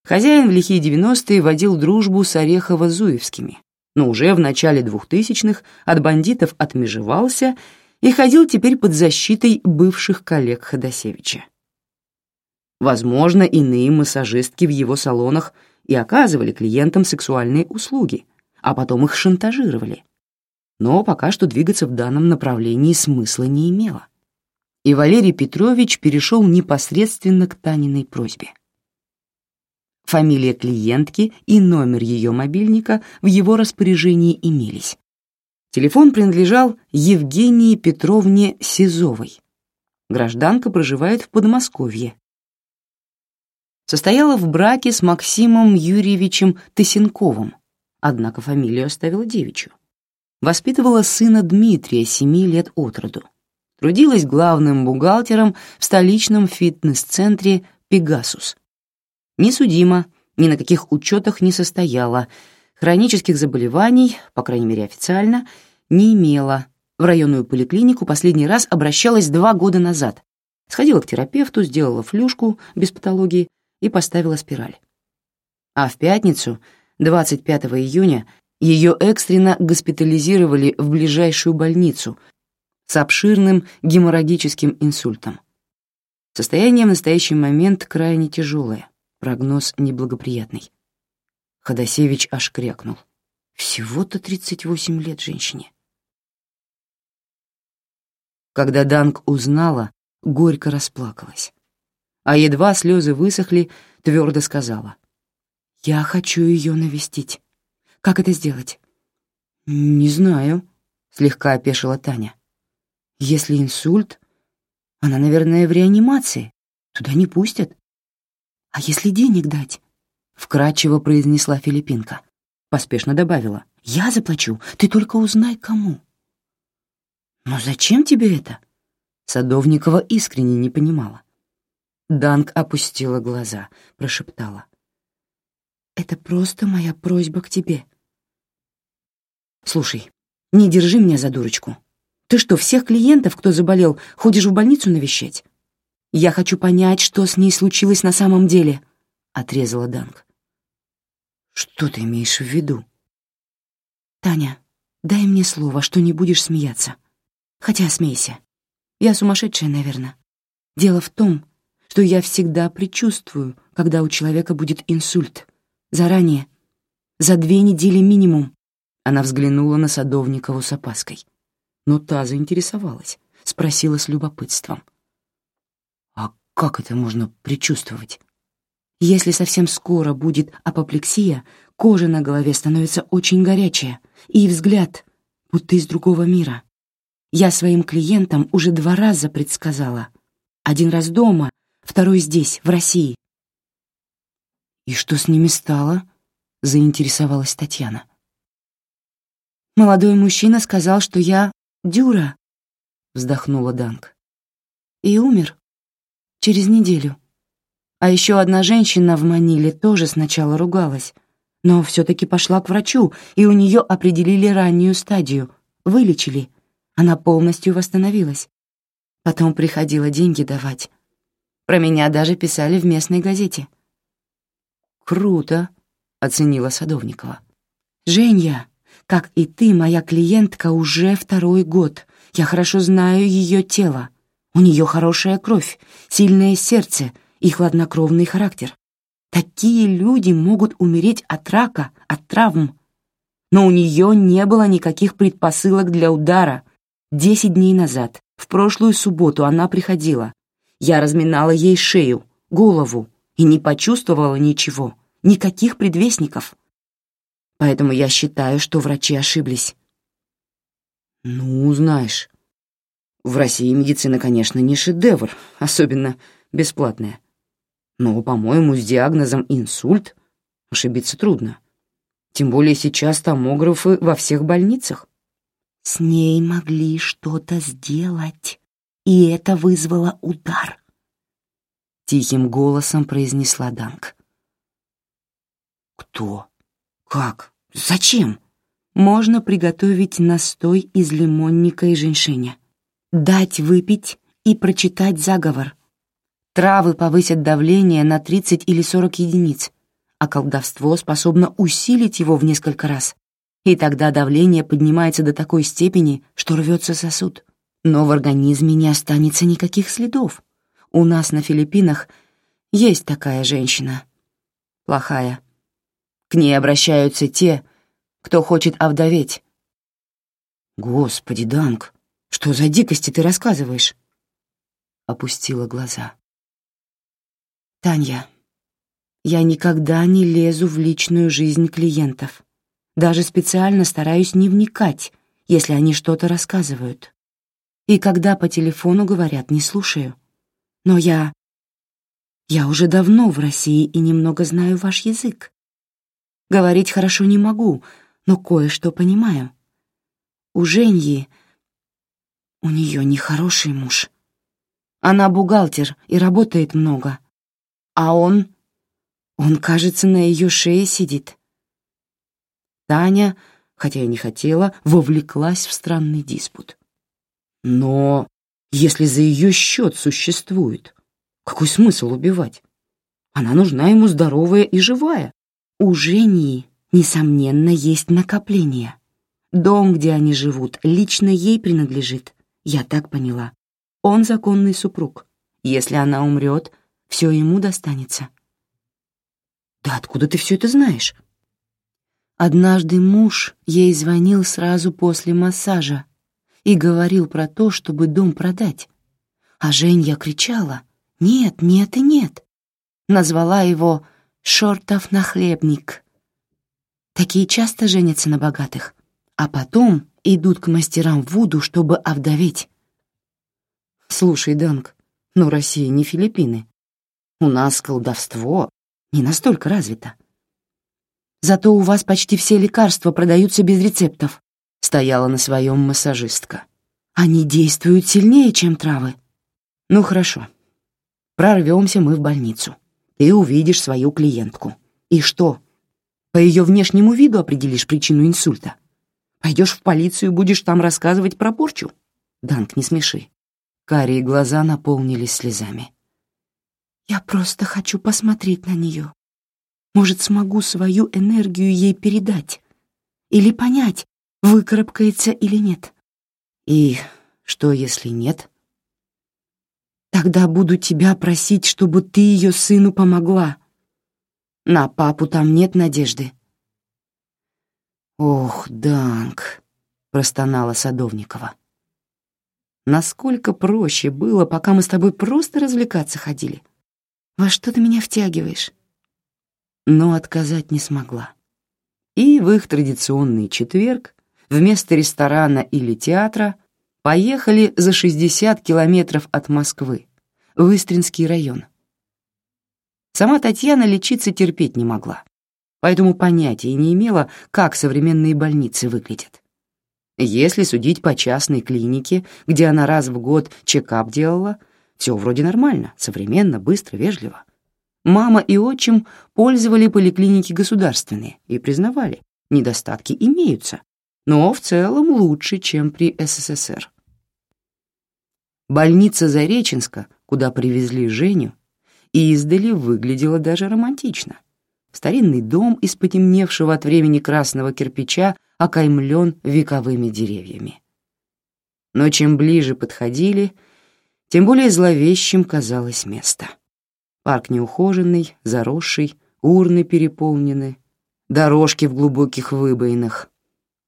Хозяин в лихие 90-е водил дружбу с Орехово-Зуевскими, но уже в начале 2000-х от бандитов отмежевался и ходил теперь под защитой бывших коллег Ходосевича. Возможно, иные массажистки в его салонах и оказывали клиентам сексуальные услуги, а потом их шантажировали. Но пока что двигаться в данном направлении смысла не имело и Валерий Петрович перешел непосредственно к Таниной просьбе. Фамилия клиентки и номер ее мобильника в его распоряжении имелись. Телефон принадлежал Евгении Петровне Сизовой. Гражданка проживает в Подмосковье. Состояла в браке с Максимом Юрьевичем Тысенковым, однако фамилию оставила девичью. Воспитывала сына Дмитрия, семи лет от роду трудилась главным бухгалтером в столичном фитнес-центре «Пегасус». Не судима, ни на каких учетах не состояла, хронических заболеваний, по крайней мере официально, не имела. В районную поликлинику последний раз обращалась два года назад. Сходила к терапевту, сделала флюшку без патологии и поставила спираль. А в пятницу, 25 июня, ее экстренно госпитализировали в ближайшую больницу, с обширным геморрагическим инсультом. Состояние в настоящий момент крайне тяжелое, прогноз неблагоприятный. Ходосевич аж крякнул. Всего-то 38 лет женщине. Когда Данг узнала, горько расплакалась. А едва слезы высохли, твердо сказала. Я хочу ее навестить. Как это сделать? Не знаю, слегка опешила Таня. Если инсульт, она, наверное, в реанимации. Туда не пустят. А если денег дать? Вкратчиво произнесла Филиппинка. Поспешно добавила. Я заплачу, ты только узнай, кому. Но зачем тебе это? Садовникова искренне не понимала. Данг опустила глаза, прошептала. «Это просто моя просьба к тебе». «Слушай, не держи меня за дурочку. Ты что, всех клиентов, кто заболел, ходишь в больницу навещать? Я хочу понять, что с ней случилось на самом деле», — отрезала Данг. «Что ты имеешь в виду?» «Таня, дай мне слово, что не будешь смеяться. Хотя смейся. Я сумасшедшая, наверное. Дело в том, что я всегда предчувствую, когда у человека будет инсульт. Заранее. За две недели минимум. Она взглянула на Садовникову с опаской. Но та заинтересовалась, спросила с любопытством. «А как это можно предчувствовать?» Если совсем скоро будет апоплексия, кожа на голове становится очень горячая, и взгляд, будто из другого мира. Я своим клиентам уже два раза предсказала. Один раз дома, второй здесь, в России. «И что с ними стало?» — заинтересовалась Татьяна. «Молодой мужчина сказал, что я дюра», — вздохнула Данк. «И умер через неделю. А еще одна женщина в Маниле тоже сначала ругалась, но все-таки пошла к врачу, и у нее определили раннюю стадию, вылечили. Она полностью восстановилась. Потом приходила деньги давать. Про меня даже писали в местной газете. «Круто», — оценила Садовникова. «Женя, как и ты, моя клиентка уже второй год. Я хорошо знаю ее тело. У нее хорошая кровь, сильное сердце и хладнокровный характер. Такие люди могут умереть от рака, от травм. Но у нее не было никаких предпосылок для удара. Десять дней назад, в прошлую субботу, она приходила. Я разминала ей шею, голову и не почувствовала ничего, никаких предвестников. Поэтому я считаю, что врачи ошиблись. Ну, знаешь, в России медицина, конечно, не шедевр, особенно бесплатная. Но, по-моему, с диагнозом инсульт ошибиться трудно. Тем более сейчас томографы во всех больницах. С ней могли что-то сделать, и это вызвало удар. Тихим голосом произнесла Данк. Кто? Как? Зачем? Можно приготовить настой из лимонника и женьшеня. Дать выпить и прочитать заговор. Травы повысят давление на 30 или 40 единиц, а колдовство способно усилить его в несколько раз. И тогда давление поднимается до такой степени, что рвется сосуд. Но в организме не останется никаких следов. У нас на Филиппинах есть такая женщина. Плохая. К ней обращаются те, кто хочет овдоветь. «Господи, Данг, что за дикости ты рассказываешь?» Опустила глаза. «Таня, я никогда не лезу в личную жизнь клиентов. Даже специально стараюсь не вникать, если они что-то рассказывают. И когда по телефону говорят, не слушаю. Но я... Я уже давно в России и немного знаю ваш язык. Говорить хорошо не могу, но кое-что понимаю. У Женьи... У нее нехороший муж. Она бухгалтер и работает много. А он... Он, кажется, на ее шее сидит. Таня, хотя и не хотела, вовлеклась в странный диспут. Но если за ее счет существует, какой смысл убивать? Она нужна ему здоровая и живая. У Жени, несомненно, есть накопление. Дом, где они живут, лично ей принадлежит. Я так поняла. Он законный супруг. Если она умрет, все ему достанется. Да откуда ты все это знаешь? Однажды муж ей звонил сразу после массажа и говорил про то, чтобы дом продать. А Женя кричала «Нет, нет и нет». Назвала его Шортов нахлебник. Такие часто женятся на богатых, а потом идут к мастерам Вуду, чтобы овдоветь. Слушай, Данг, но Россия не Филиппины. У нас колдовство не настолько развито. Зато у вас почти все лекарства продаются без рецептов, стояла на своем массажистка. Они действуют сильнее, чем травы. Ну хорошо. Прорвемся мы в больницу. Ты увидишь свою клиентку. И что? По ее внешнему виду определишь причину инсульта. Пойдешь в полицию и будешь там рассказывать про порчу? Данк, не смеши. Карие глаза наполнились слезами. Я просто хочу посмотреть на нее. Может, смогу свою энергию ей передать. Или понять, выкарабкается или нет. И что, если нет? Тогда буду тебя просить, чтобы ты ее сыну помогла. На папу там нет надежды. Ох, Данк, простонала Садовникова. Насколько проще было, пока мы с тобой просто развлекаться ходили. Во что ты меня втягиваешь? Но отказать не смогла. И в их традиционный четверг вместо ресторана или театра поехали за 60 километров от Москвы, в Истринский район. Сама Татьяна лечиться терпеть не могла, поэтому понятия не имела, как современные больницы выглядят. Если судить по частной клинике, где она раз в год чекап делала, все вроде нормально, современно, быстро, вежливо. Мама и отчим пользовали поликлиники государственные и признавали, недостатки имеются, но в целом лучше, чем при СССР. Больница Зареченска, куда привезли Женю, издали выглядела даже романтично. Старинный дом из потемневшего от времени красного кирпича окаймлен вековыми деревьями. Но чем ближе подходили, тем более зловещим казалось место. Парк неухоженный, заросший, урны переполнены, дорожки в глубоких выбоинах,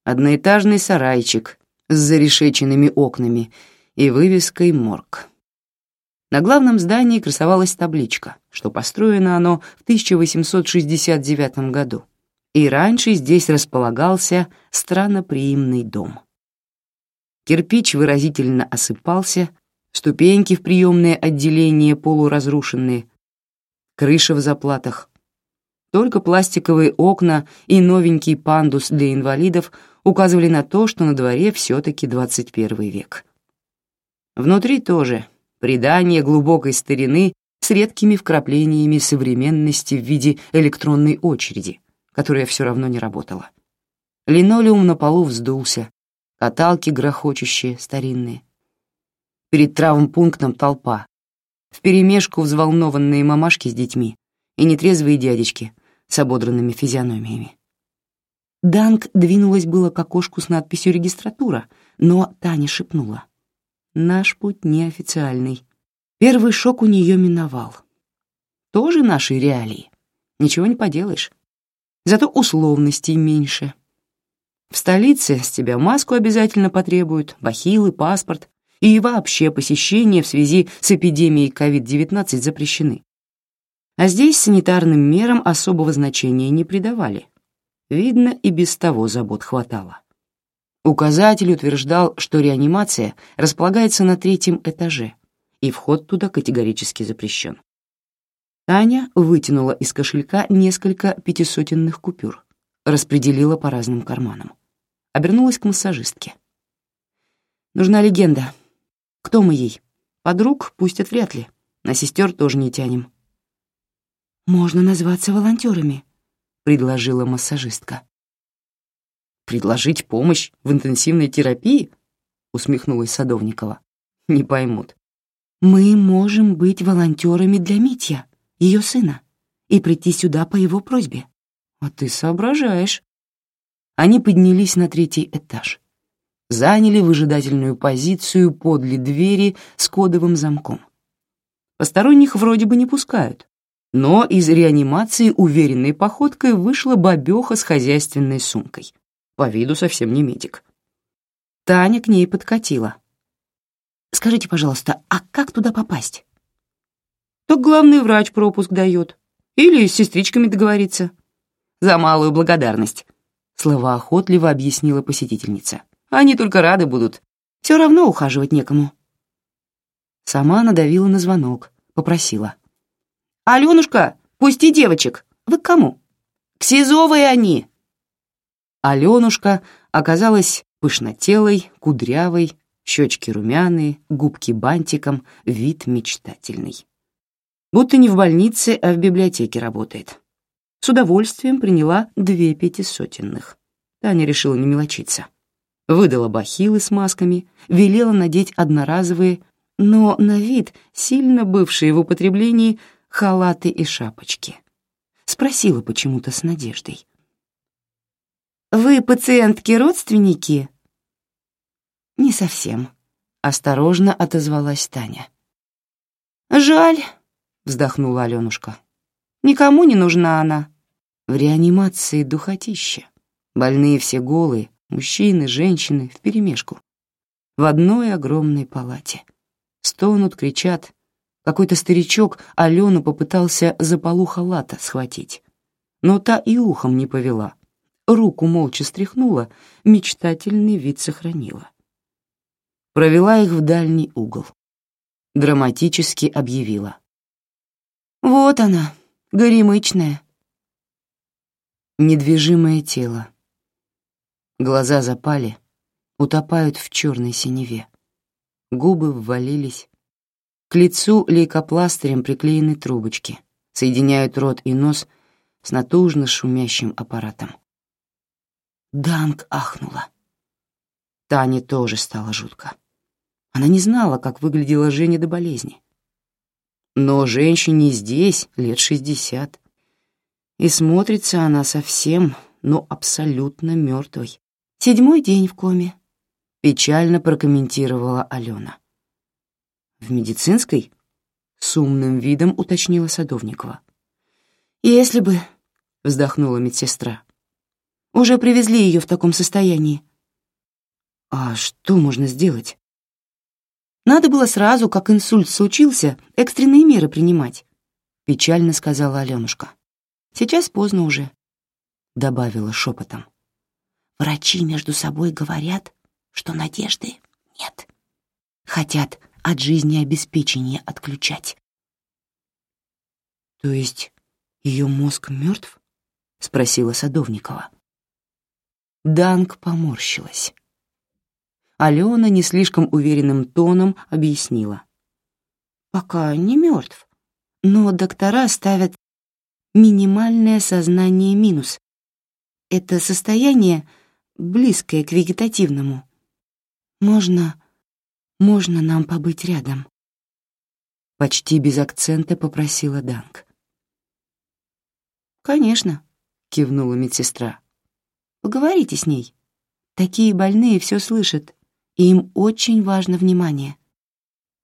одноэтажный сарайчик с зарешеченными окнами и вывеской «Морг». На главном здании красовалась табличка, что построено оно в 1869 году, и раньше здесь располагался странноприимный дом. Кирпич выразительно осыпался, ступеньки в приемное отделение полуразрушенные, крыша в заплатах. Только пластиковые окна и новенький пандус для инвалидов указывали на то, что на дворе все-таки 21 век. Внутри тоже придание глубокой старины с редкими вкраплениями современности в виде электронной очереди, которая все равно не работала. Линолеум на полу вздулся, каталки грохочущие, старинные. Перед травмпунктом толпа. Вперемешку взволнованные мамашки с детьми и нетрезвые дядечки с ободранными физиономиями. Данк двинулась было к окошку с надписью «Регистратура», но Таня шепнула. «Наш путь неофициальный. Первый шок у нее миновал. Тоже наши реалии. Ничего не поделаешь. Зато условностей меньше. В столице с тебя маску обязательно потребуют, бахилы, паспорт, и вообще посещения в связи с эпидемией COVID-19 запрещены. А здесь санитарным мерам особого значения не придавали. Видно, и без того забот хватало. Указатель утверждал, что реанимация располагается на третьем этаже, и вход туда категорически запрещен. Таня вытянула из кошелька несколько пятисотенных купюр, распределила по разным карманам. Обернулась к массажистке. «Нужна легенда. Кто мы ей? Подруг пустят вряд ли. На сестер тоже не тянем». «Можно назваться волонтерами», предложила массажистка. «Предложить помощь в интенсивной терапии?» — усмехнулась Садовникова. «Не поймут». «Мы можем быть волонтерами для Митя, ее сына, и прийти сюда по его просьбе». «А ты соображаешь». Они поднялись на третий этаж. Заняли выжидательную позицию подле двери с кодовым замком. Посторонних вроде бы не пускают, но из реанимации уверенной походкой вышла бабёха с хозяйственной сумкой. По виду совсем не медик. Таня к ней подкатила. «Скажите, пожалуйста, а как туда попасть?» «Так главный врач пропуск дает. Или с сестричками договориться. За малую благодарность, словоохотливо объяснила посетительница. Они только рады будут. Все равно ухаживать некому. Сама надавила на звонок, попросила. «Аленушка, пусти девочек. Вы к кому?» «К Сизовой они!» Аленушка оказалась пышнотелой, кудрявой, щечки румяные, губки бантиком, вид мечтательный. Будто не в больнице, а в библиотеке работает. С удовольствием приняла две пятисотенных. Таня решила не мелочиться. Выдала бахилы с масками, велела надеть одноразовые, но на вид сильно бывшие в употреблении халаты и шапочки. Спросила почему-то с надеждой. «Вы пациентки-родственники?» «Не совсем», — осторожно отозвалась Таня. «Жаль», — вздохнула Алёнушка. «Никому не нужна она. В реанимации духотища. Больные все голые, мужчины, женщины, вперемешку. В одной огромной палате. Стонут, кричат. Какой-то старичок Алену попытался за полу халата схватить. Но та и ухом не повела. Руку молча стряхнула, мечтательный вид сохранила провела их в дальний угол. Драматически объявила. «Вот она, горемычная». Недвижимое тело. Глаза запали, утопают в черной синеве. Губы ввалились. К лицу лейкопластырем приклеены трубочки, соединяют рот и нос с натужно шумящим аппаратом. Данг ахнула. Тане тоже стало жутко. Она не знала, как выглядела Женя до болезни. Но женщине здесь лет шестьдесят. И смотрится она совсем, но абсолютно мертвой. Седьмой день в коме. Печально прокомментировала Алена. В медицинской? С умным видом уточнила Садовникова. «Если бы...» — вздохнула медсестра. «Уже привезли ее в таком состоянии». «А что можно сделать?» Надо было сразу, как инсульт случился, экстренные меры принимать», — печально сказала Аленушка. «Сейчас поздно уже», — добавила шепотом. «Врачи между собой говорят, что надежды нет. Хотят от жизнеобеспечения отключать». «То есть ее мозг мертв?» — спросила Садовникова. Данк поморщилась. Алена не слишком уверенным тоном объяснила. «Пока не мертв, но доктора ставят минимальное сознание минус. Это состояние, близкое к вегетативному. Можно, можно нам побыть рядом?» Почти без акцента попросила Данк. «Конечно», — кивнула медсестра. «Поговорите с ней. Такие больные все слышат и им очень важно внимание.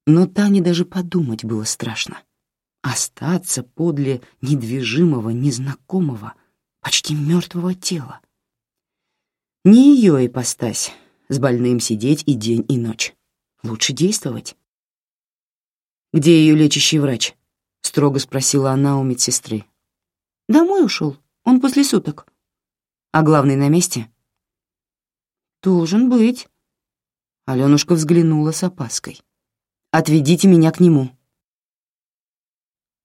Но Тане даже подумать было страшно. Остаться подле недвижимого, незнакомого, почти мертвого тела. Не ее ипостась, с больным сидеть и день, и ночь. Лучше действовать. «Где ее лечащий врач?» — строго спросила она у медсестры. «Домой ушел, он после суток». «А главный на месте?» «Должен быть», Алёнушка взглянула с опаской. «Отведите меня к нему».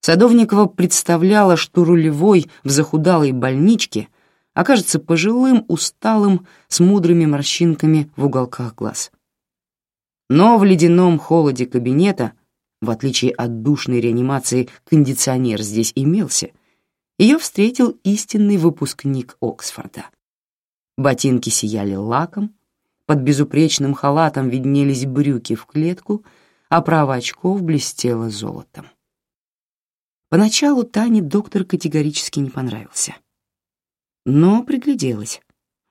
Садовникова представляла, что рулевой в захудалой больничке окажется пожилым, усталым, с мудрыми морщинками в уголках глаз. Но в ледяном холоде кабинета, в отличие от душной реанимации, кондиционер здесь имелся, ее встретил истинный выпускник Оксфорда. Ботинки сияли лаком, под безупречным халатом виднелись брюки в клетку, а право очков блестело золотом. Поначалу Тане доктор категорически не понравился. Но пригляделась.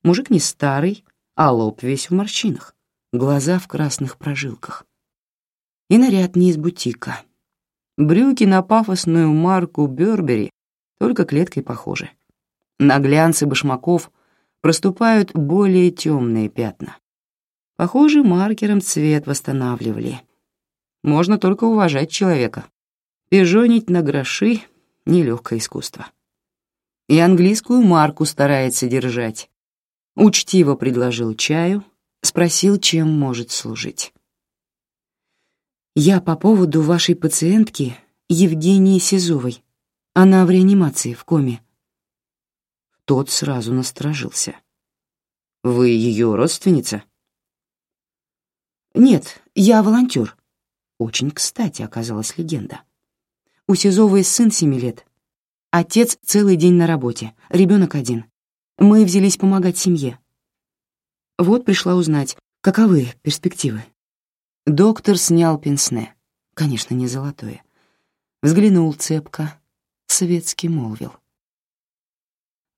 Мужик не старый, а лоб весь в морщинах, глаза в красных прожилках. И наряд не из бутика. Брюки на пафосную марку Бёрбери только клеткой похожи. На глянце башмаков проступают более темные пятна. Похоже, маркером цвет восстанавливали. Можно только уважать человека. Пижонить на гроши Нелегкое искусство. И английскую марку старается держать. Учтиво предложил чаю, спросил, чем может служить. «Я по поводу вашей пациентки Евгении Сизовой. Она в реанимации, в коме». Тот сразу насторожился. «Вы ее родственница?» «Нет, я волонтер». Очень кстати оказалась легенда. У Сизовой сын семи лет. Отец целый день на работе, ребенок один. Мы взялись помогать семье. Вот пришла узнать, каковы перспективы. Доктор снял пенсне, конечно, не золотое. Взглянул цепко, советский молвил.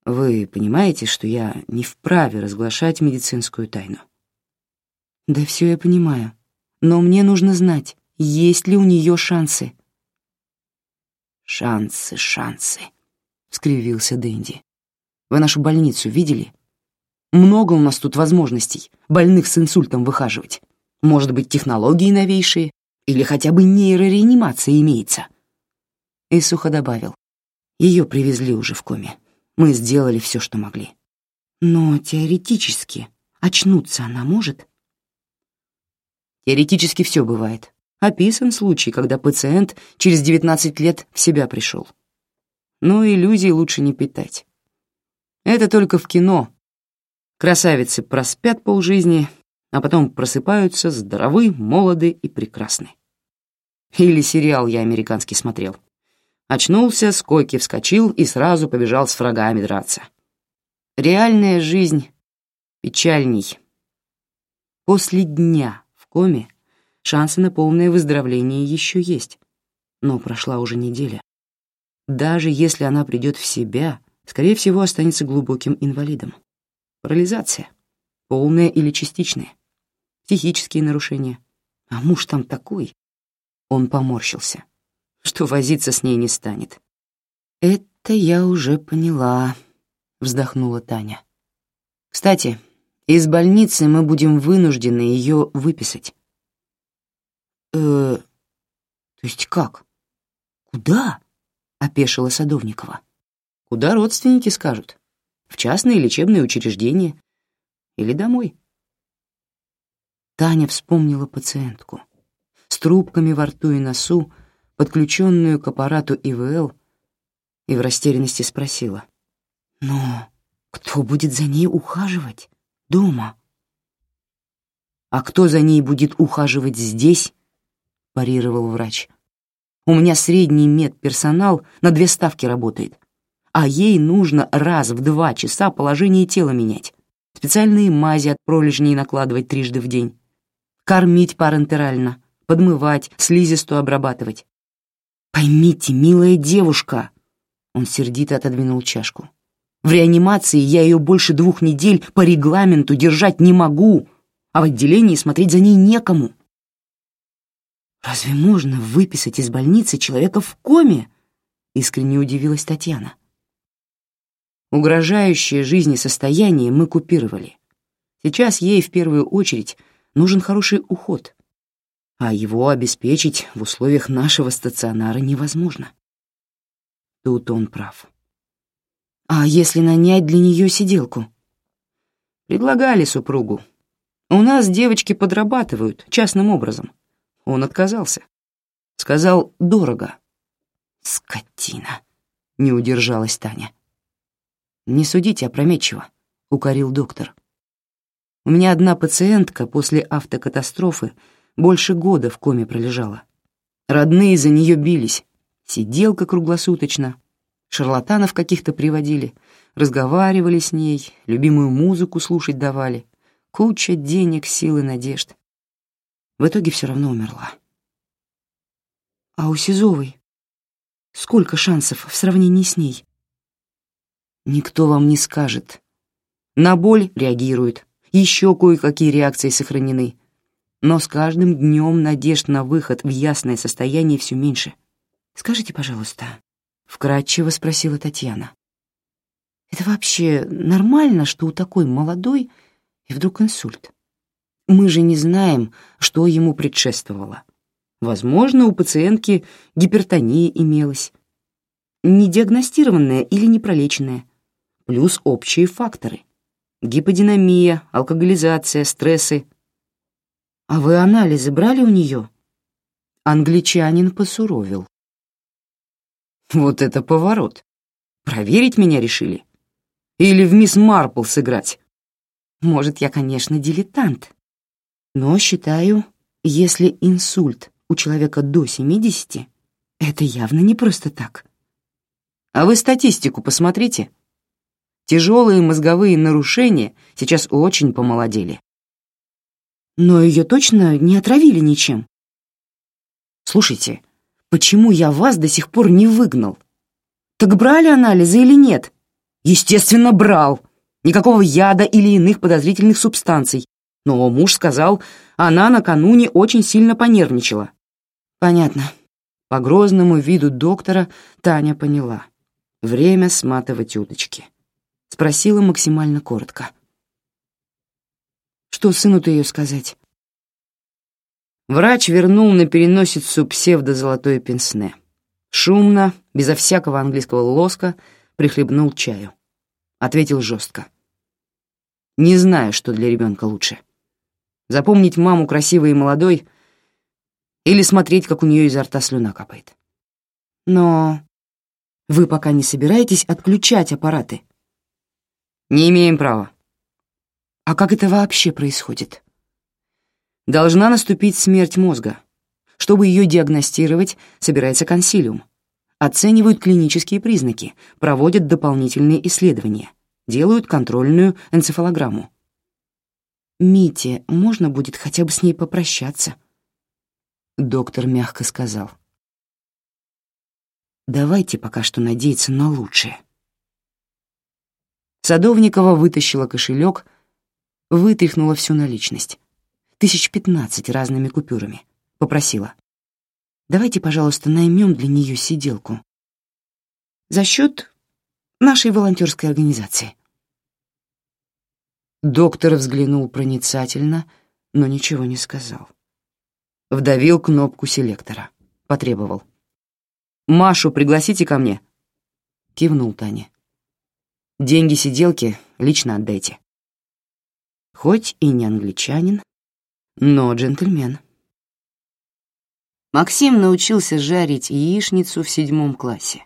«Вы понимаете, что я не вправе разглашать медицинскую тайну?» «Да все я понимаю, но мне нужно знать, есть ли у нее шансы». «Шансы, шансы», — скривился Дэнди. «Вы нашу больницу видели? Много у нас тут возможностей больных с инсультом выхаживать. Может быть, технологии новейшие или хотя бы нейрореанимация имеется». И сухо добавил. Ее привезли уже в коме. Мы сделали все, что могли. Но теоретически очнуться она может? Теоретически все бывает. Описан случай, когда пациент через 19 лет в себя пришел. Но иллюзий лучше не питать. Это только в кино. Красавицы проспят полжизни, а потом просыпаются здоровы, молоды и прекрасны. Или сериал я американский смотрел. Очнулся, с койки вскочил и сразу побежал с врагами драться. Реальная жизнь печальней. После дня коме, шансы на полное выздоровление еще есть. Но прошла уже неделя. Даже если она придет в себя, скорее всего, останется глубоким инвалидом. Парализация. Полная или частичная. Психические нарушения. А муж там такой. Он поморщился, что возиться с ней не станет. «Это я уже поняла», — вздохнула Таня. «Кстати, из больницы мы будем вынуждены ее выписать. Э, то есть как? Куда? опешила Садовникова. Куда родственники скажут? В частное лечебное учреждение или домой? Таня вспомнила пациентку с трубками во рту и носу, подключенную к аппарату ИВЛ, и в растерянности спросила. «Но кто будет за ней ухаживать?» дома. «А кто за ней будет ухаживать здесь?» — парировал врач. «У меня средний медперсонал на две ставки работает, а ей нужно раз в два часа положение тела менять, специальные мази от пролежней накладывать трижды в день, кормить парентерально, подмывать, слизистую обрабатывать. Поймите, милая девушка!» Он сердито отодвинул чашку. В реанимации я ее больше двух недель по регламенту держать не могу, а в отделении смотреть за ней некому. «Разве можно выписать из больницы человека в коме?» — искренне удивилась Татьяна. Угрожающее жизни состояние мы купировали. Сейчас ей в первую очередь нужен хороший уход, а его обеспечить в условиях нашего стационара невозможно. Тут он прав. А если нанять для нее сиделку? Предлагали супругу. У нас девочки подрабатывают частным образом. Он отказался. Сказал, дорого. Скотина, не удержалась Таня. Не судите опрометчиво, укорил доктор. У меня одна пациентка после автокатастрофы больше года в коме пролежала. Родные за нее бились, сиделка круглосуточно, Шарлатанов каких-то приводили, разговаривали с ней, любимую музыку слушать давали. Куча денег, сил и надежд. В итоге все равно умерла. А у Сизовой сколько шансов в сравнении с ней? Никто вам не скажет. На боль реагирует, еще кое-какие реакции сохранены. Но с каждым днем надежд на выход в ясное состояние все меньше. Скажите, пожалуйста, вкратчиво спросила Татьяна. Это вообще нормально, что у такой молодой и вдруг инсульт? Мы же не знаем, что ему предшествовало. Возможно, у пациентки гипертония имелась. недиагностированное или непролеченное, плюс общие факторы. Гиподинамия, алкоголизация, стрессы. А вы анализы брали у нее? Англичанин посуровил. Вот это поворот. Проверить меня решили? Или в мисс Марпл сыграть? Может, я, конечно, дилетант, но считаю, если инсульт у человека до 70, это явно не просто так. А вы статистику посмотрите. Тяжелые мозговые нарушения сейчас очень помолодели. Но ее точно не отравили ничем. Слушайте, почему я вас до сих пор не выгнал? Так брали анализы или нет? Естественно, брал. Никакого яда или иных подозрительных субстанций. Но муж сказал, она накануне очень сильно понервничала. Понятно. По грозному виду доктора Таня поняла. Время сматывать удочки. Спросила максимально коротко. Что сыну-то ее сказать? Врач вернул на переносицу псевдо-золотое пенсне. Шумно, безо всякого английского лоска, прихлебнул чаю. Ответил жестко. Не знаю, что для ребенка лучше. Запомнить маму красивой и молодой или смотреть, как у нее изо рта слюна капает. Но вы пока не собираетесь отключать аппараты? Не имеем права. А как это вообще происходит? Должна наступить смерть мозга. Чтобы ее диагностировать, собирается консилиум. Оценивают клинические признаки, проводят дополнительные исследования, делают контрольную энцефалограмму. Мите можно будет хотя бы с ней попрощаться. Доктор мягко сказал. Давайте пока что надеяться на лучшее. Садовникова вытащила кошелек, вытряхнула всю наличность. Тысяч пятнадцать разными купюрами. Попросила. Давайте, пожалуйста, наймем для нее сиделку. За счет нашей волонтерской организации. Доктор взглянул проницательно, но ничего не сказал. Вдавил кнопку селектора. Потребовал. «Машу пригласите ко мне?» Кивнул Таня. «Деньги сиделки лично отдайте». Хоть и не англичанин, но джентльмен. Максим научился жарить яичницу в седьмом классе.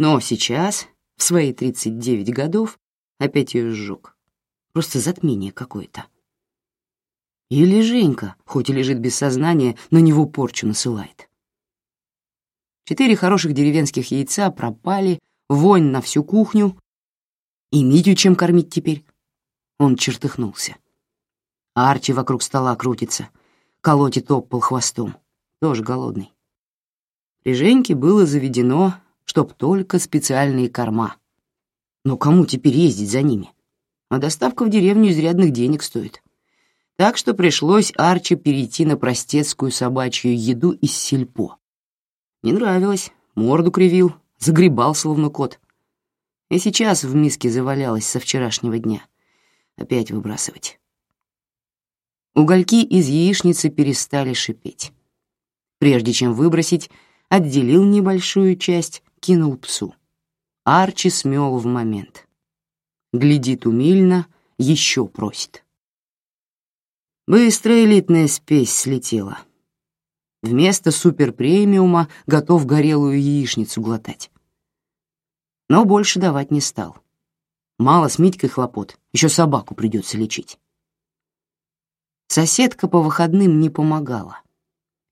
Но сейчас, в свои 39 годов, опять ее сжег. Просто затмение какое-то. Или Женька, хоть и лежит без сознания, на него порчу насылает. Четыре хороших деревенских яйца пропали, вонь на всю кухню. И Митю чем кормить теперь? Он чертыхнулся. Арчи вокруг стола крутится, колотит об хвостом, тоже голодный. При Женьке было заведено, чтоб только специальные корма. Но кому теперь ездить за ними? А доставка в деревню изрядных денег стоит. Так что пришлось Арчи перейти на простецкую собачью еду из сельпо. Не нравилось, морду кривил, загребал, словно кот. И сейчас в миске завалялась со вчерашнего дня. Опять выбрасывать. Угольки из яичницы перестали шипеть. Прежде чем выбросить, отделил небольшую часть, кинул псу. Арчи смел в момент. Глядит умильно, еще просит. Быстро элитная спесь слетела. Вместо суперпремиума готов горелую яичницу глотать. Но больше давать не стал. Мало с Митькой хлопот, еще собаку придется лечить. Соседка по выходным не помогала,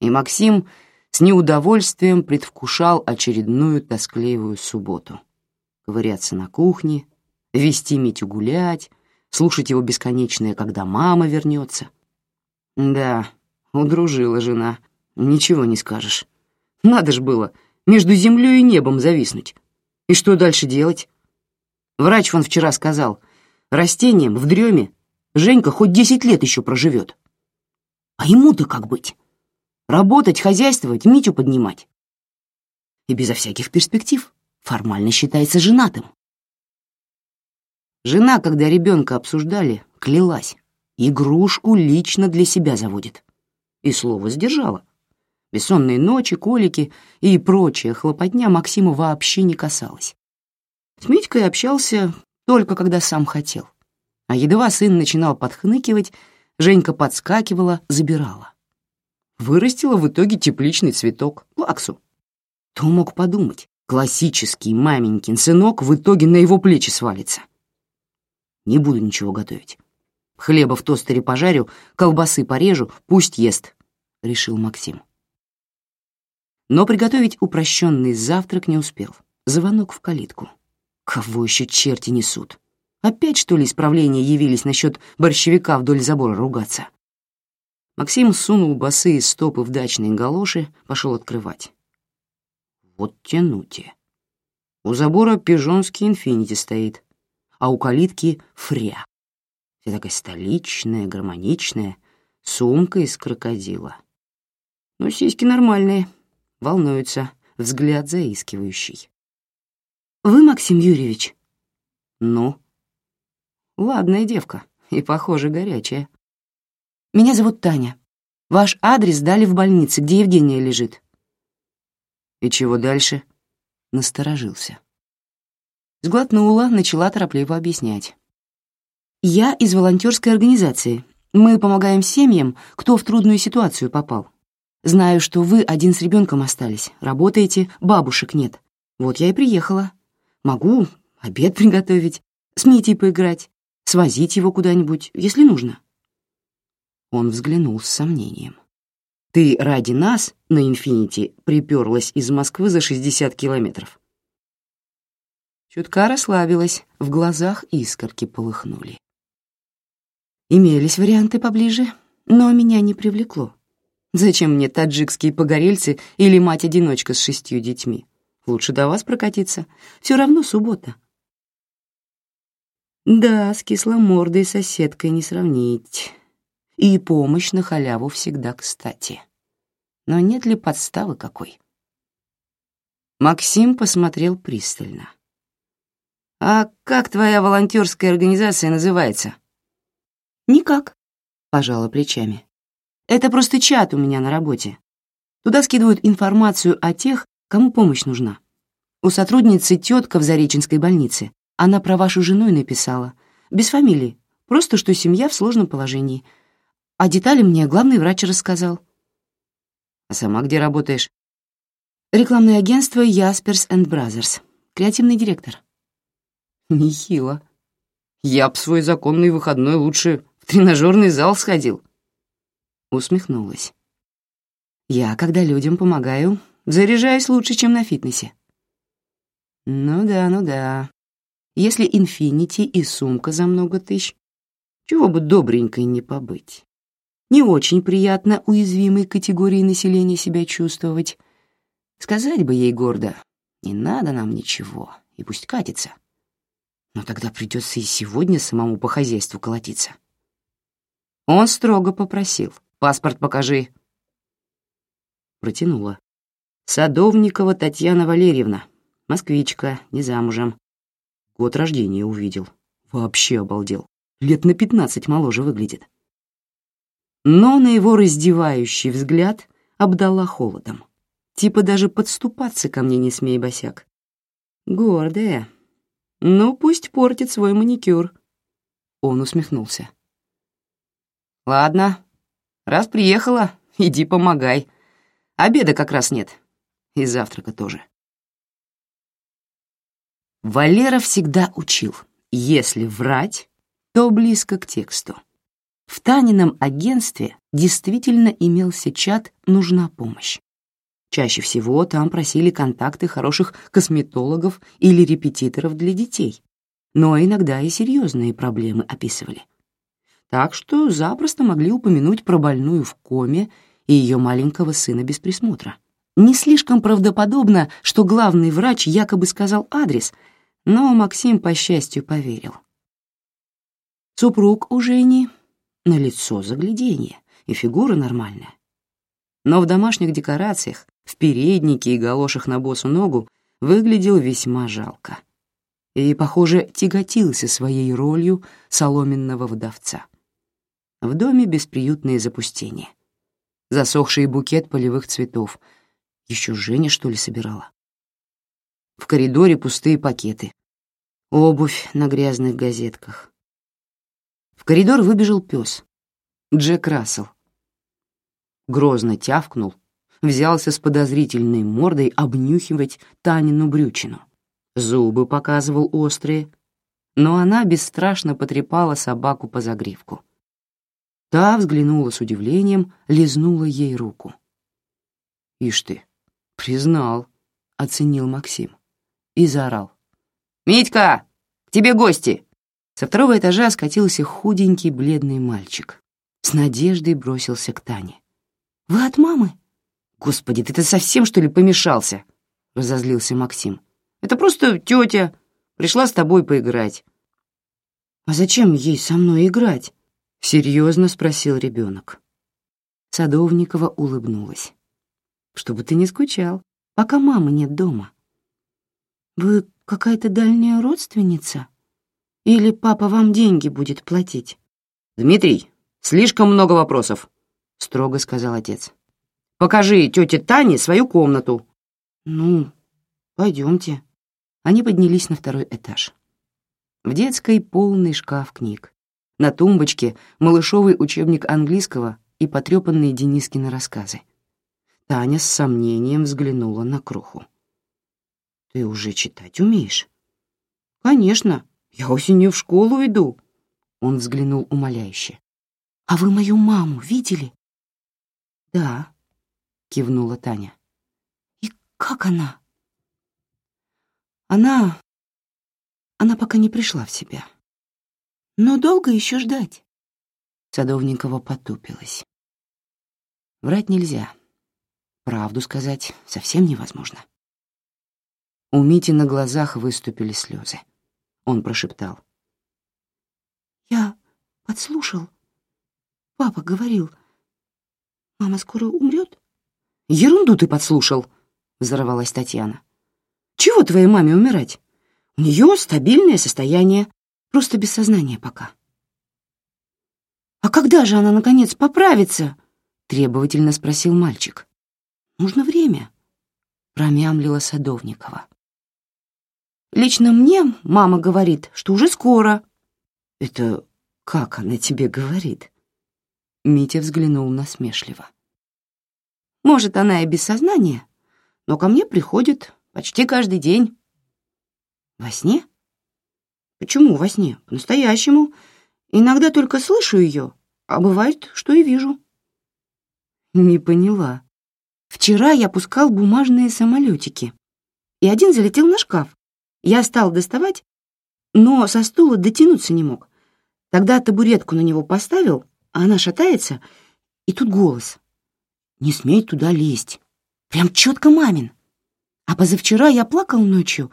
и Максим с неудовольствием предвкушал очередную тоскливую субботу. Ковыряться на кухне, вести Митю гулять, слушать его бесконечное «когда мама вернется». Да, удружила жена — Ничего не скажешь. Надо ж было между землей и небом зависнуть. И что дальше делать? Врач вон вчера сказал, растениям в дреме Женька хоть десять лет еще проживет. А ему-то как быть? Работать, хозяйствовать, Митю поднимать. И безо всяких перспектив. Формально считается женатым. Жена, когда ребенка обсуждали, клялась. Игрушку лично для себя заводит. И слово сдержала Бессонные ночи, колики и прочая хлопотня Максима вообще не касалась. С Митькой общался только когда сам хотел. А едва сын начинал подхныкивать, Женька подскакивала, забирала. Вырастила в итоге тепличный цветок, плаксу. Кто мог подумать, классический маменькин сынок в итоге на его плечи свалится. Не буду ничего готовить. Хлеба в тостере пожарю, колбасы порежу, пусть ест, — решил Максим. Но приготовить упрощенный завтрак не успел. Звонок в калитку. Кого еще черти несут? Опять, что ли, исправления явились насчет борщевика вдоль забора ругаться? Максим сунул босые стопы в дачные галоши, пошел открывать. Вот тянуте. У забора пижонский инфинити стоит, а у калитки фря. Вся такая столичная, гармоничная, сумка из крокодила. Но сиськи нормальные, волнуются, взгляд заискивающий. «Вы, Максим Юрьевич?» «Ну?» «Ладная девка и, похоже, горячая». «Меня зовут Таня. Ваш адрес дали в больнице, где Евгения лежит». «И чего дальше?» Насторожился. Сглотнула, начала торопливо объяснять. «Я из волонтерской организации. Мы помогаем семьям, кто в трудную ситуацию попал. Знаю, что вы один с ребенком остались, работаете, бабушек нет. Вот я и приехала. Могу обед приготовить, с Митей поиграть, свозить его куда-нибудь, если нужно». Он взглянул с сомнением. «Ты ради нас на «Инфинити» приперлась из Москвы за 60 километров». Чутка расслабилась, в глазах искорки полыхнули. Имелись варианты поближе, но меня не привлекло. Зачем мне таджикские погорельцы или мать-одиночка с шестью детьми? Лучше до вас прокатиться. Все равно суббота. Да, с кисломордой соседкой не сравнить. И помощь на халяву всегда кстати. Но нет ли подставы какой? Максим посмотрел пристально. «А как твоя волонтерская организация называется?» «Никак», — пожала плечами. «Это просто чат у меня на работе. Туда скидывают информацию о тех, Кому помощь нужна? У сотрудницы тетка в Зареченской больнице. Она про вашу жену и написала. Без фамилии. Просто, что семья в сложном положении. А детали мне главный врач рассказал. А сама где работаешь? Рекламное агентство Jaspers and Brothers. Креативный директор. Нехило. Я б свой законный выходной лучше в тренажерный зал сходил. Усмехнулась. Я, когда людям помогаю, Заряжаюсь лучше, чем на фитнесе. Ну да, ну да. Если инфинити и сумка за много тысяч, чего бы добренькой не побыть. Не очень приятно уязвимой категории населения себя чувствовать. Сказать бы ей гордо, не надо нам ничего, и пусть катится. Но тогда придется и сегодня самому по хозяйству колотиться. Он строго попросил. «Паспорт покажи». Протянула. Садовникова Татьяна Валерьевна, москвичка, не замужем. Год рождения увидел. Вообще обалдел. Лет на пятнадцать моложе выглядит. Но на его раздевающий взгляд обдала холодом. Типа даже подступаться ко мне не смей, босяк. Гордая. Ну, пусть портит свой маникюр. Он усмехнулся. Ладно, раз приехала, иди помогай. Обеда как раз нет. И завтрака тоже. Валера всегда учил, если врать, то близко к тексту. В Танином агентстве действительно имелся чат «Нужна помощь». Чаще всего там просили контакты хороших косметологов или репетиторов для детей, но иногда и серьезные проблемы описывали. Так что запросто могли упомянуть про больную в коме и ее маленького сына без присмотра. Не слишком правдоподобно, что главный врач якобы сказал адрес, но Максим, по счастью, поверил. Супруг у Жени на лицо загляденье, и фигура нормальная. Но в домашних декорациях, в переднике и галошах на босу ногу выглядел весьма жалко. И, похоже, тяготился своей ролью соломенного вдовца. В доме бесприютное запустение — засохший букет полевых цветов. Еще Женя, что ли, собирала? В коридоре пустые пакеты. Обувь на грязных газетках. В коридор выбежал пес. Джек Рассел. Грозно тявкнул, взялся с подозрительной мордой обнюхивать Танину брючину. Зубы показывал острые, но она бесстрашно потрепала собаку по загривку. Та взглянула с удивлением, лизнула ей руку. «Ишь ты, признал», — оценил Максим. И заорал. «Митька, к тебе гости!» Со второго этажа скатился худенький бледный мальчик. С надеждой бросился к Тане. «Вы от мамы?» «Господи, ты-то совсем, что ли, помешался?» — разозлился Максим. «Это просто тетя. Пришла с тобой поиграть». «А зачем ей со мной играть?» — серьезно спросил ребенок. Садовникова улыбнулась. «Чтобы ты не скучал, пока мамы нет дома». «Вы какая-то дальняя родственница? Или папа вам деньги будет платить?» «Дмитрий, слишком много вопросов», — строго сказал отец. «Покажи тете Тане свою комнату». «Ну, пойдемте». Они поднялись на второй этаж. В детской полный шкаф книг. На тумбочке малышовый учебник английского и потрепанные Денискины рассказы. Таня с сомнением взглянула на кроху. «Ты уже читать умеешь?» «Конечно, я осенью в школу иду», — он взглянул умоляюще. «А вы мою маму видели?» «Да», — кивнула Таня. «И как она?» Она... Она пока не пришла в себя. Но долго еще ждать. Садовникова потупилась. Врать нельзя. Правду сказать совсем невозможно. У Мити на глазах выступили слезы. Он прошептал. «Я подслушал. Папа говорил, мама скоро умрет?» «Ерунду ты подслушал!» — взорвалась Татьяна. Чего твоей маме умирать? У нее стабильное состояние, просто без сознания пока. «А когда же она, наконец, поправится?» — требовательно спросил мальчик. «Нужно время», — промямлила Садовникова. «Лично мне мама говорит, что уже скоро». «Это как она тебе говорит?» Митя взглянул насмешливо. «Может, она и без сознания, но ко мне приходит Почти каждый день. Во сне? Почему во сне? По-настоящему. Иногда только слышу ее, а бывает, что и вижу. Не поняла. Вчера я пускал бумажные самолетики, и один залетел на шкаф. Я стал доставать, но со стула дотянуться не мог. Тогда табуретку на него поставил, а она шатается, и тут голос. «Не смей туда лезть». Прям четко мамин. А позавчера я плакал ночью,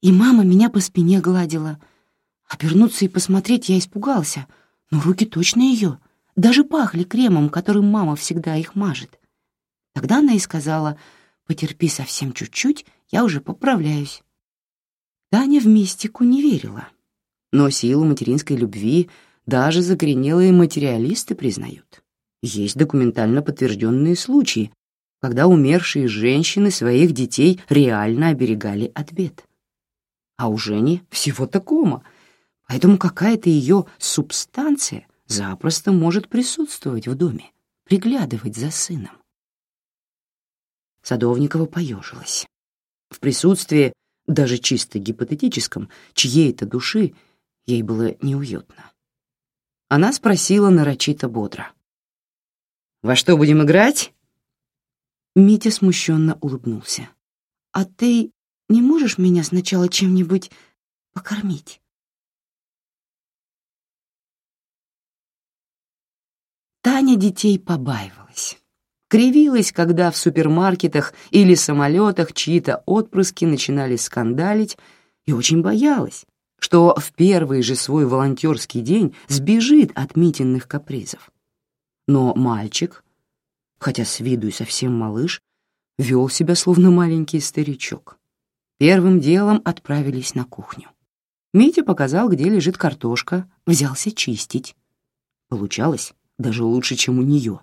и мама меня по спине гладила. Обернуться и посмотреть я испугался, но руки точно ее, даже пахли кремом, которым мама всегда их мажет. Тогда она и сказала, потерпи совсем чуть-чуть, я уже поправляюсь. Таня в мистику не верила, но силу материнской любви даже закоренелые материалисты признают. Есть документально подтвержденные случаи, когда умершие женщины своих детей реально оберегали от бед. А у Жени всего-то кома, поэтому какая-то ее субстанция запросто может присутствовать в доме, приглядывать за сыном. Садовникова поежилась. В присутствии, даже чисто гипотетическом, чьей-то души ей было неуютно. Она спросила нарочито бодро. «Во что будем играть?» Митя смущенно улыбнулся. «А ты не можешь меня сначала чем-нибудь покормить?» Таня детей побаивалась. Кривилась, когда в супермаркетах или самолетах чьи-то отпрыски начинали скандалить, и очень боялась, что в первый же свой волонтерский день сбежит от Митиных капризов. Но мальчик хотя с виду и совсем малыш, вел себя словно маленький старичок. Первым делом отправились на кухню. Митя показал, где лежит картошка, взялся чистить. Получалось даже лучше, чем у нее.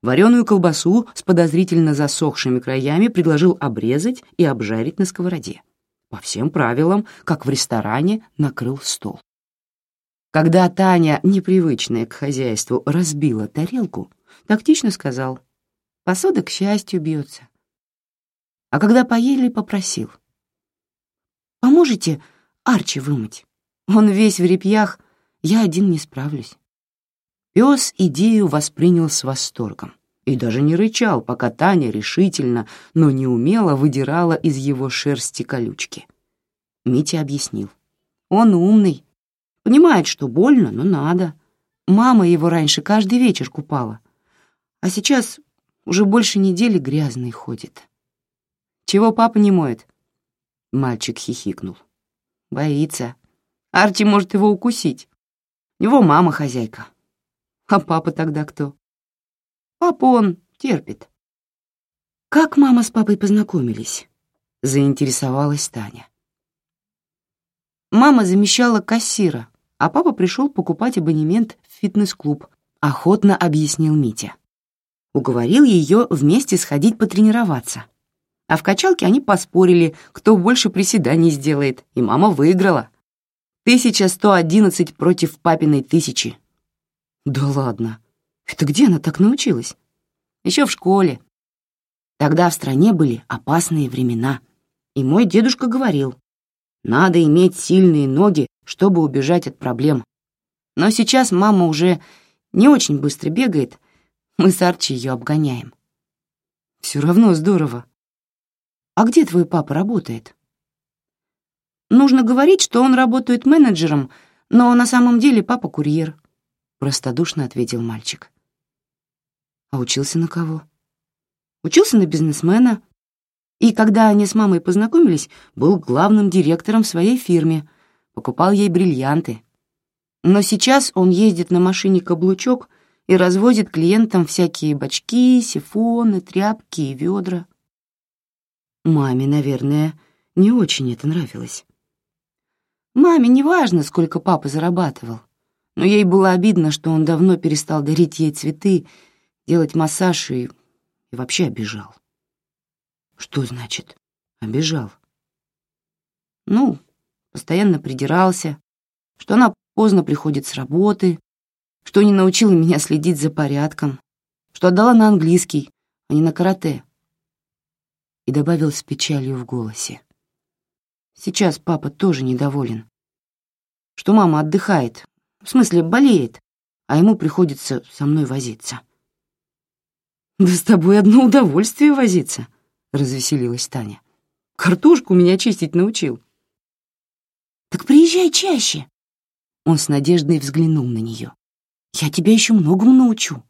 Вареную колбасу с подозрительно засохшими краями предложил обрезать и обжарить на сковороде. По всем правилам, как в ресторане, накрыл стол. Когда Таня, непривычная к хозяйству, разбила тарелку, тактично сказал, «Посуда, к счастью, бьется». А когда поели, попросил, «Поможете Арчи вымыть? Он весь в репьях, я один не справлюсь». Пес идею воспринял с восторгом и даже не рычал, пока Таня решительно, но неумело выдирала из его шерсти колючки. Митя объяснил. «Он умный, понимает, что больно, но надо. Мама его раньше каждый вечер купала, а сейчас уже больше недели грязный ходит». «Чего папа не моет?» Мальчик хихикнул. «Боится. Арти может его укусить. У него мама хозяйка, а папа тогда кто? Папа он терпит. Как мама с папой познакомились? Заинтересовалась Таня. Мама замещала кассира, а папа пришел покупать абонемент в фитнес-клуб, охотно объяснил Митя. Уговорил ее вместе сходить потренироваться. А в качалке они поспорили, кто больше приседаний сделает, и мама выиграла. 1111 против папиной тысячи. Да ладно. Это где она так научилась? Еще в школе. Тогда в стране были опасные времена. И мой дедушка говорил, надо иметь сильные ноги, чтобы убежать от проблем. Но сейчас мама уже не очень быстро бегает, мы с Арчи ее обгоняем. Все равно здорово. А где твой папа работает? Нужно говорить, что он работает менеджером, но на самом деле папа курьер. — простодушно ответил мальчик. «А учился на кого?» «Учился на бизнесмена. И когда они с мамой познакомились, был главным директором в своей фирме, покупал ей бриллианты. Но сейчас он ездит на машине каблучок и развозит клиентам всякие бачки, сифоны, тряпки и ведра. Маме, наверное, не очень это нравилось. Маме не важно, сколько папа зарабатывал но ей было обидно, что он давно перестал дарить ей цветы, делать массаж и, и вообще обижал. Что значит «обижал»? Ну, постоянно придирался, что она поздно приходит с работы, что не научила меня следить за порядком, что отдала на английский, а не на карате. И добавил с печалью в голосе. Сейчас папа тоже недоволен, что мама отдыхает, в смысле, болеет, а ему приходится со мной возиться. «Да с тобой одно удовольствие возиться», — развеселилась Таня. «Картошку меня чистить научил». «Так приезжай чаще». Он с надеждой взглянул на нее. «Я тебя еще многому научу».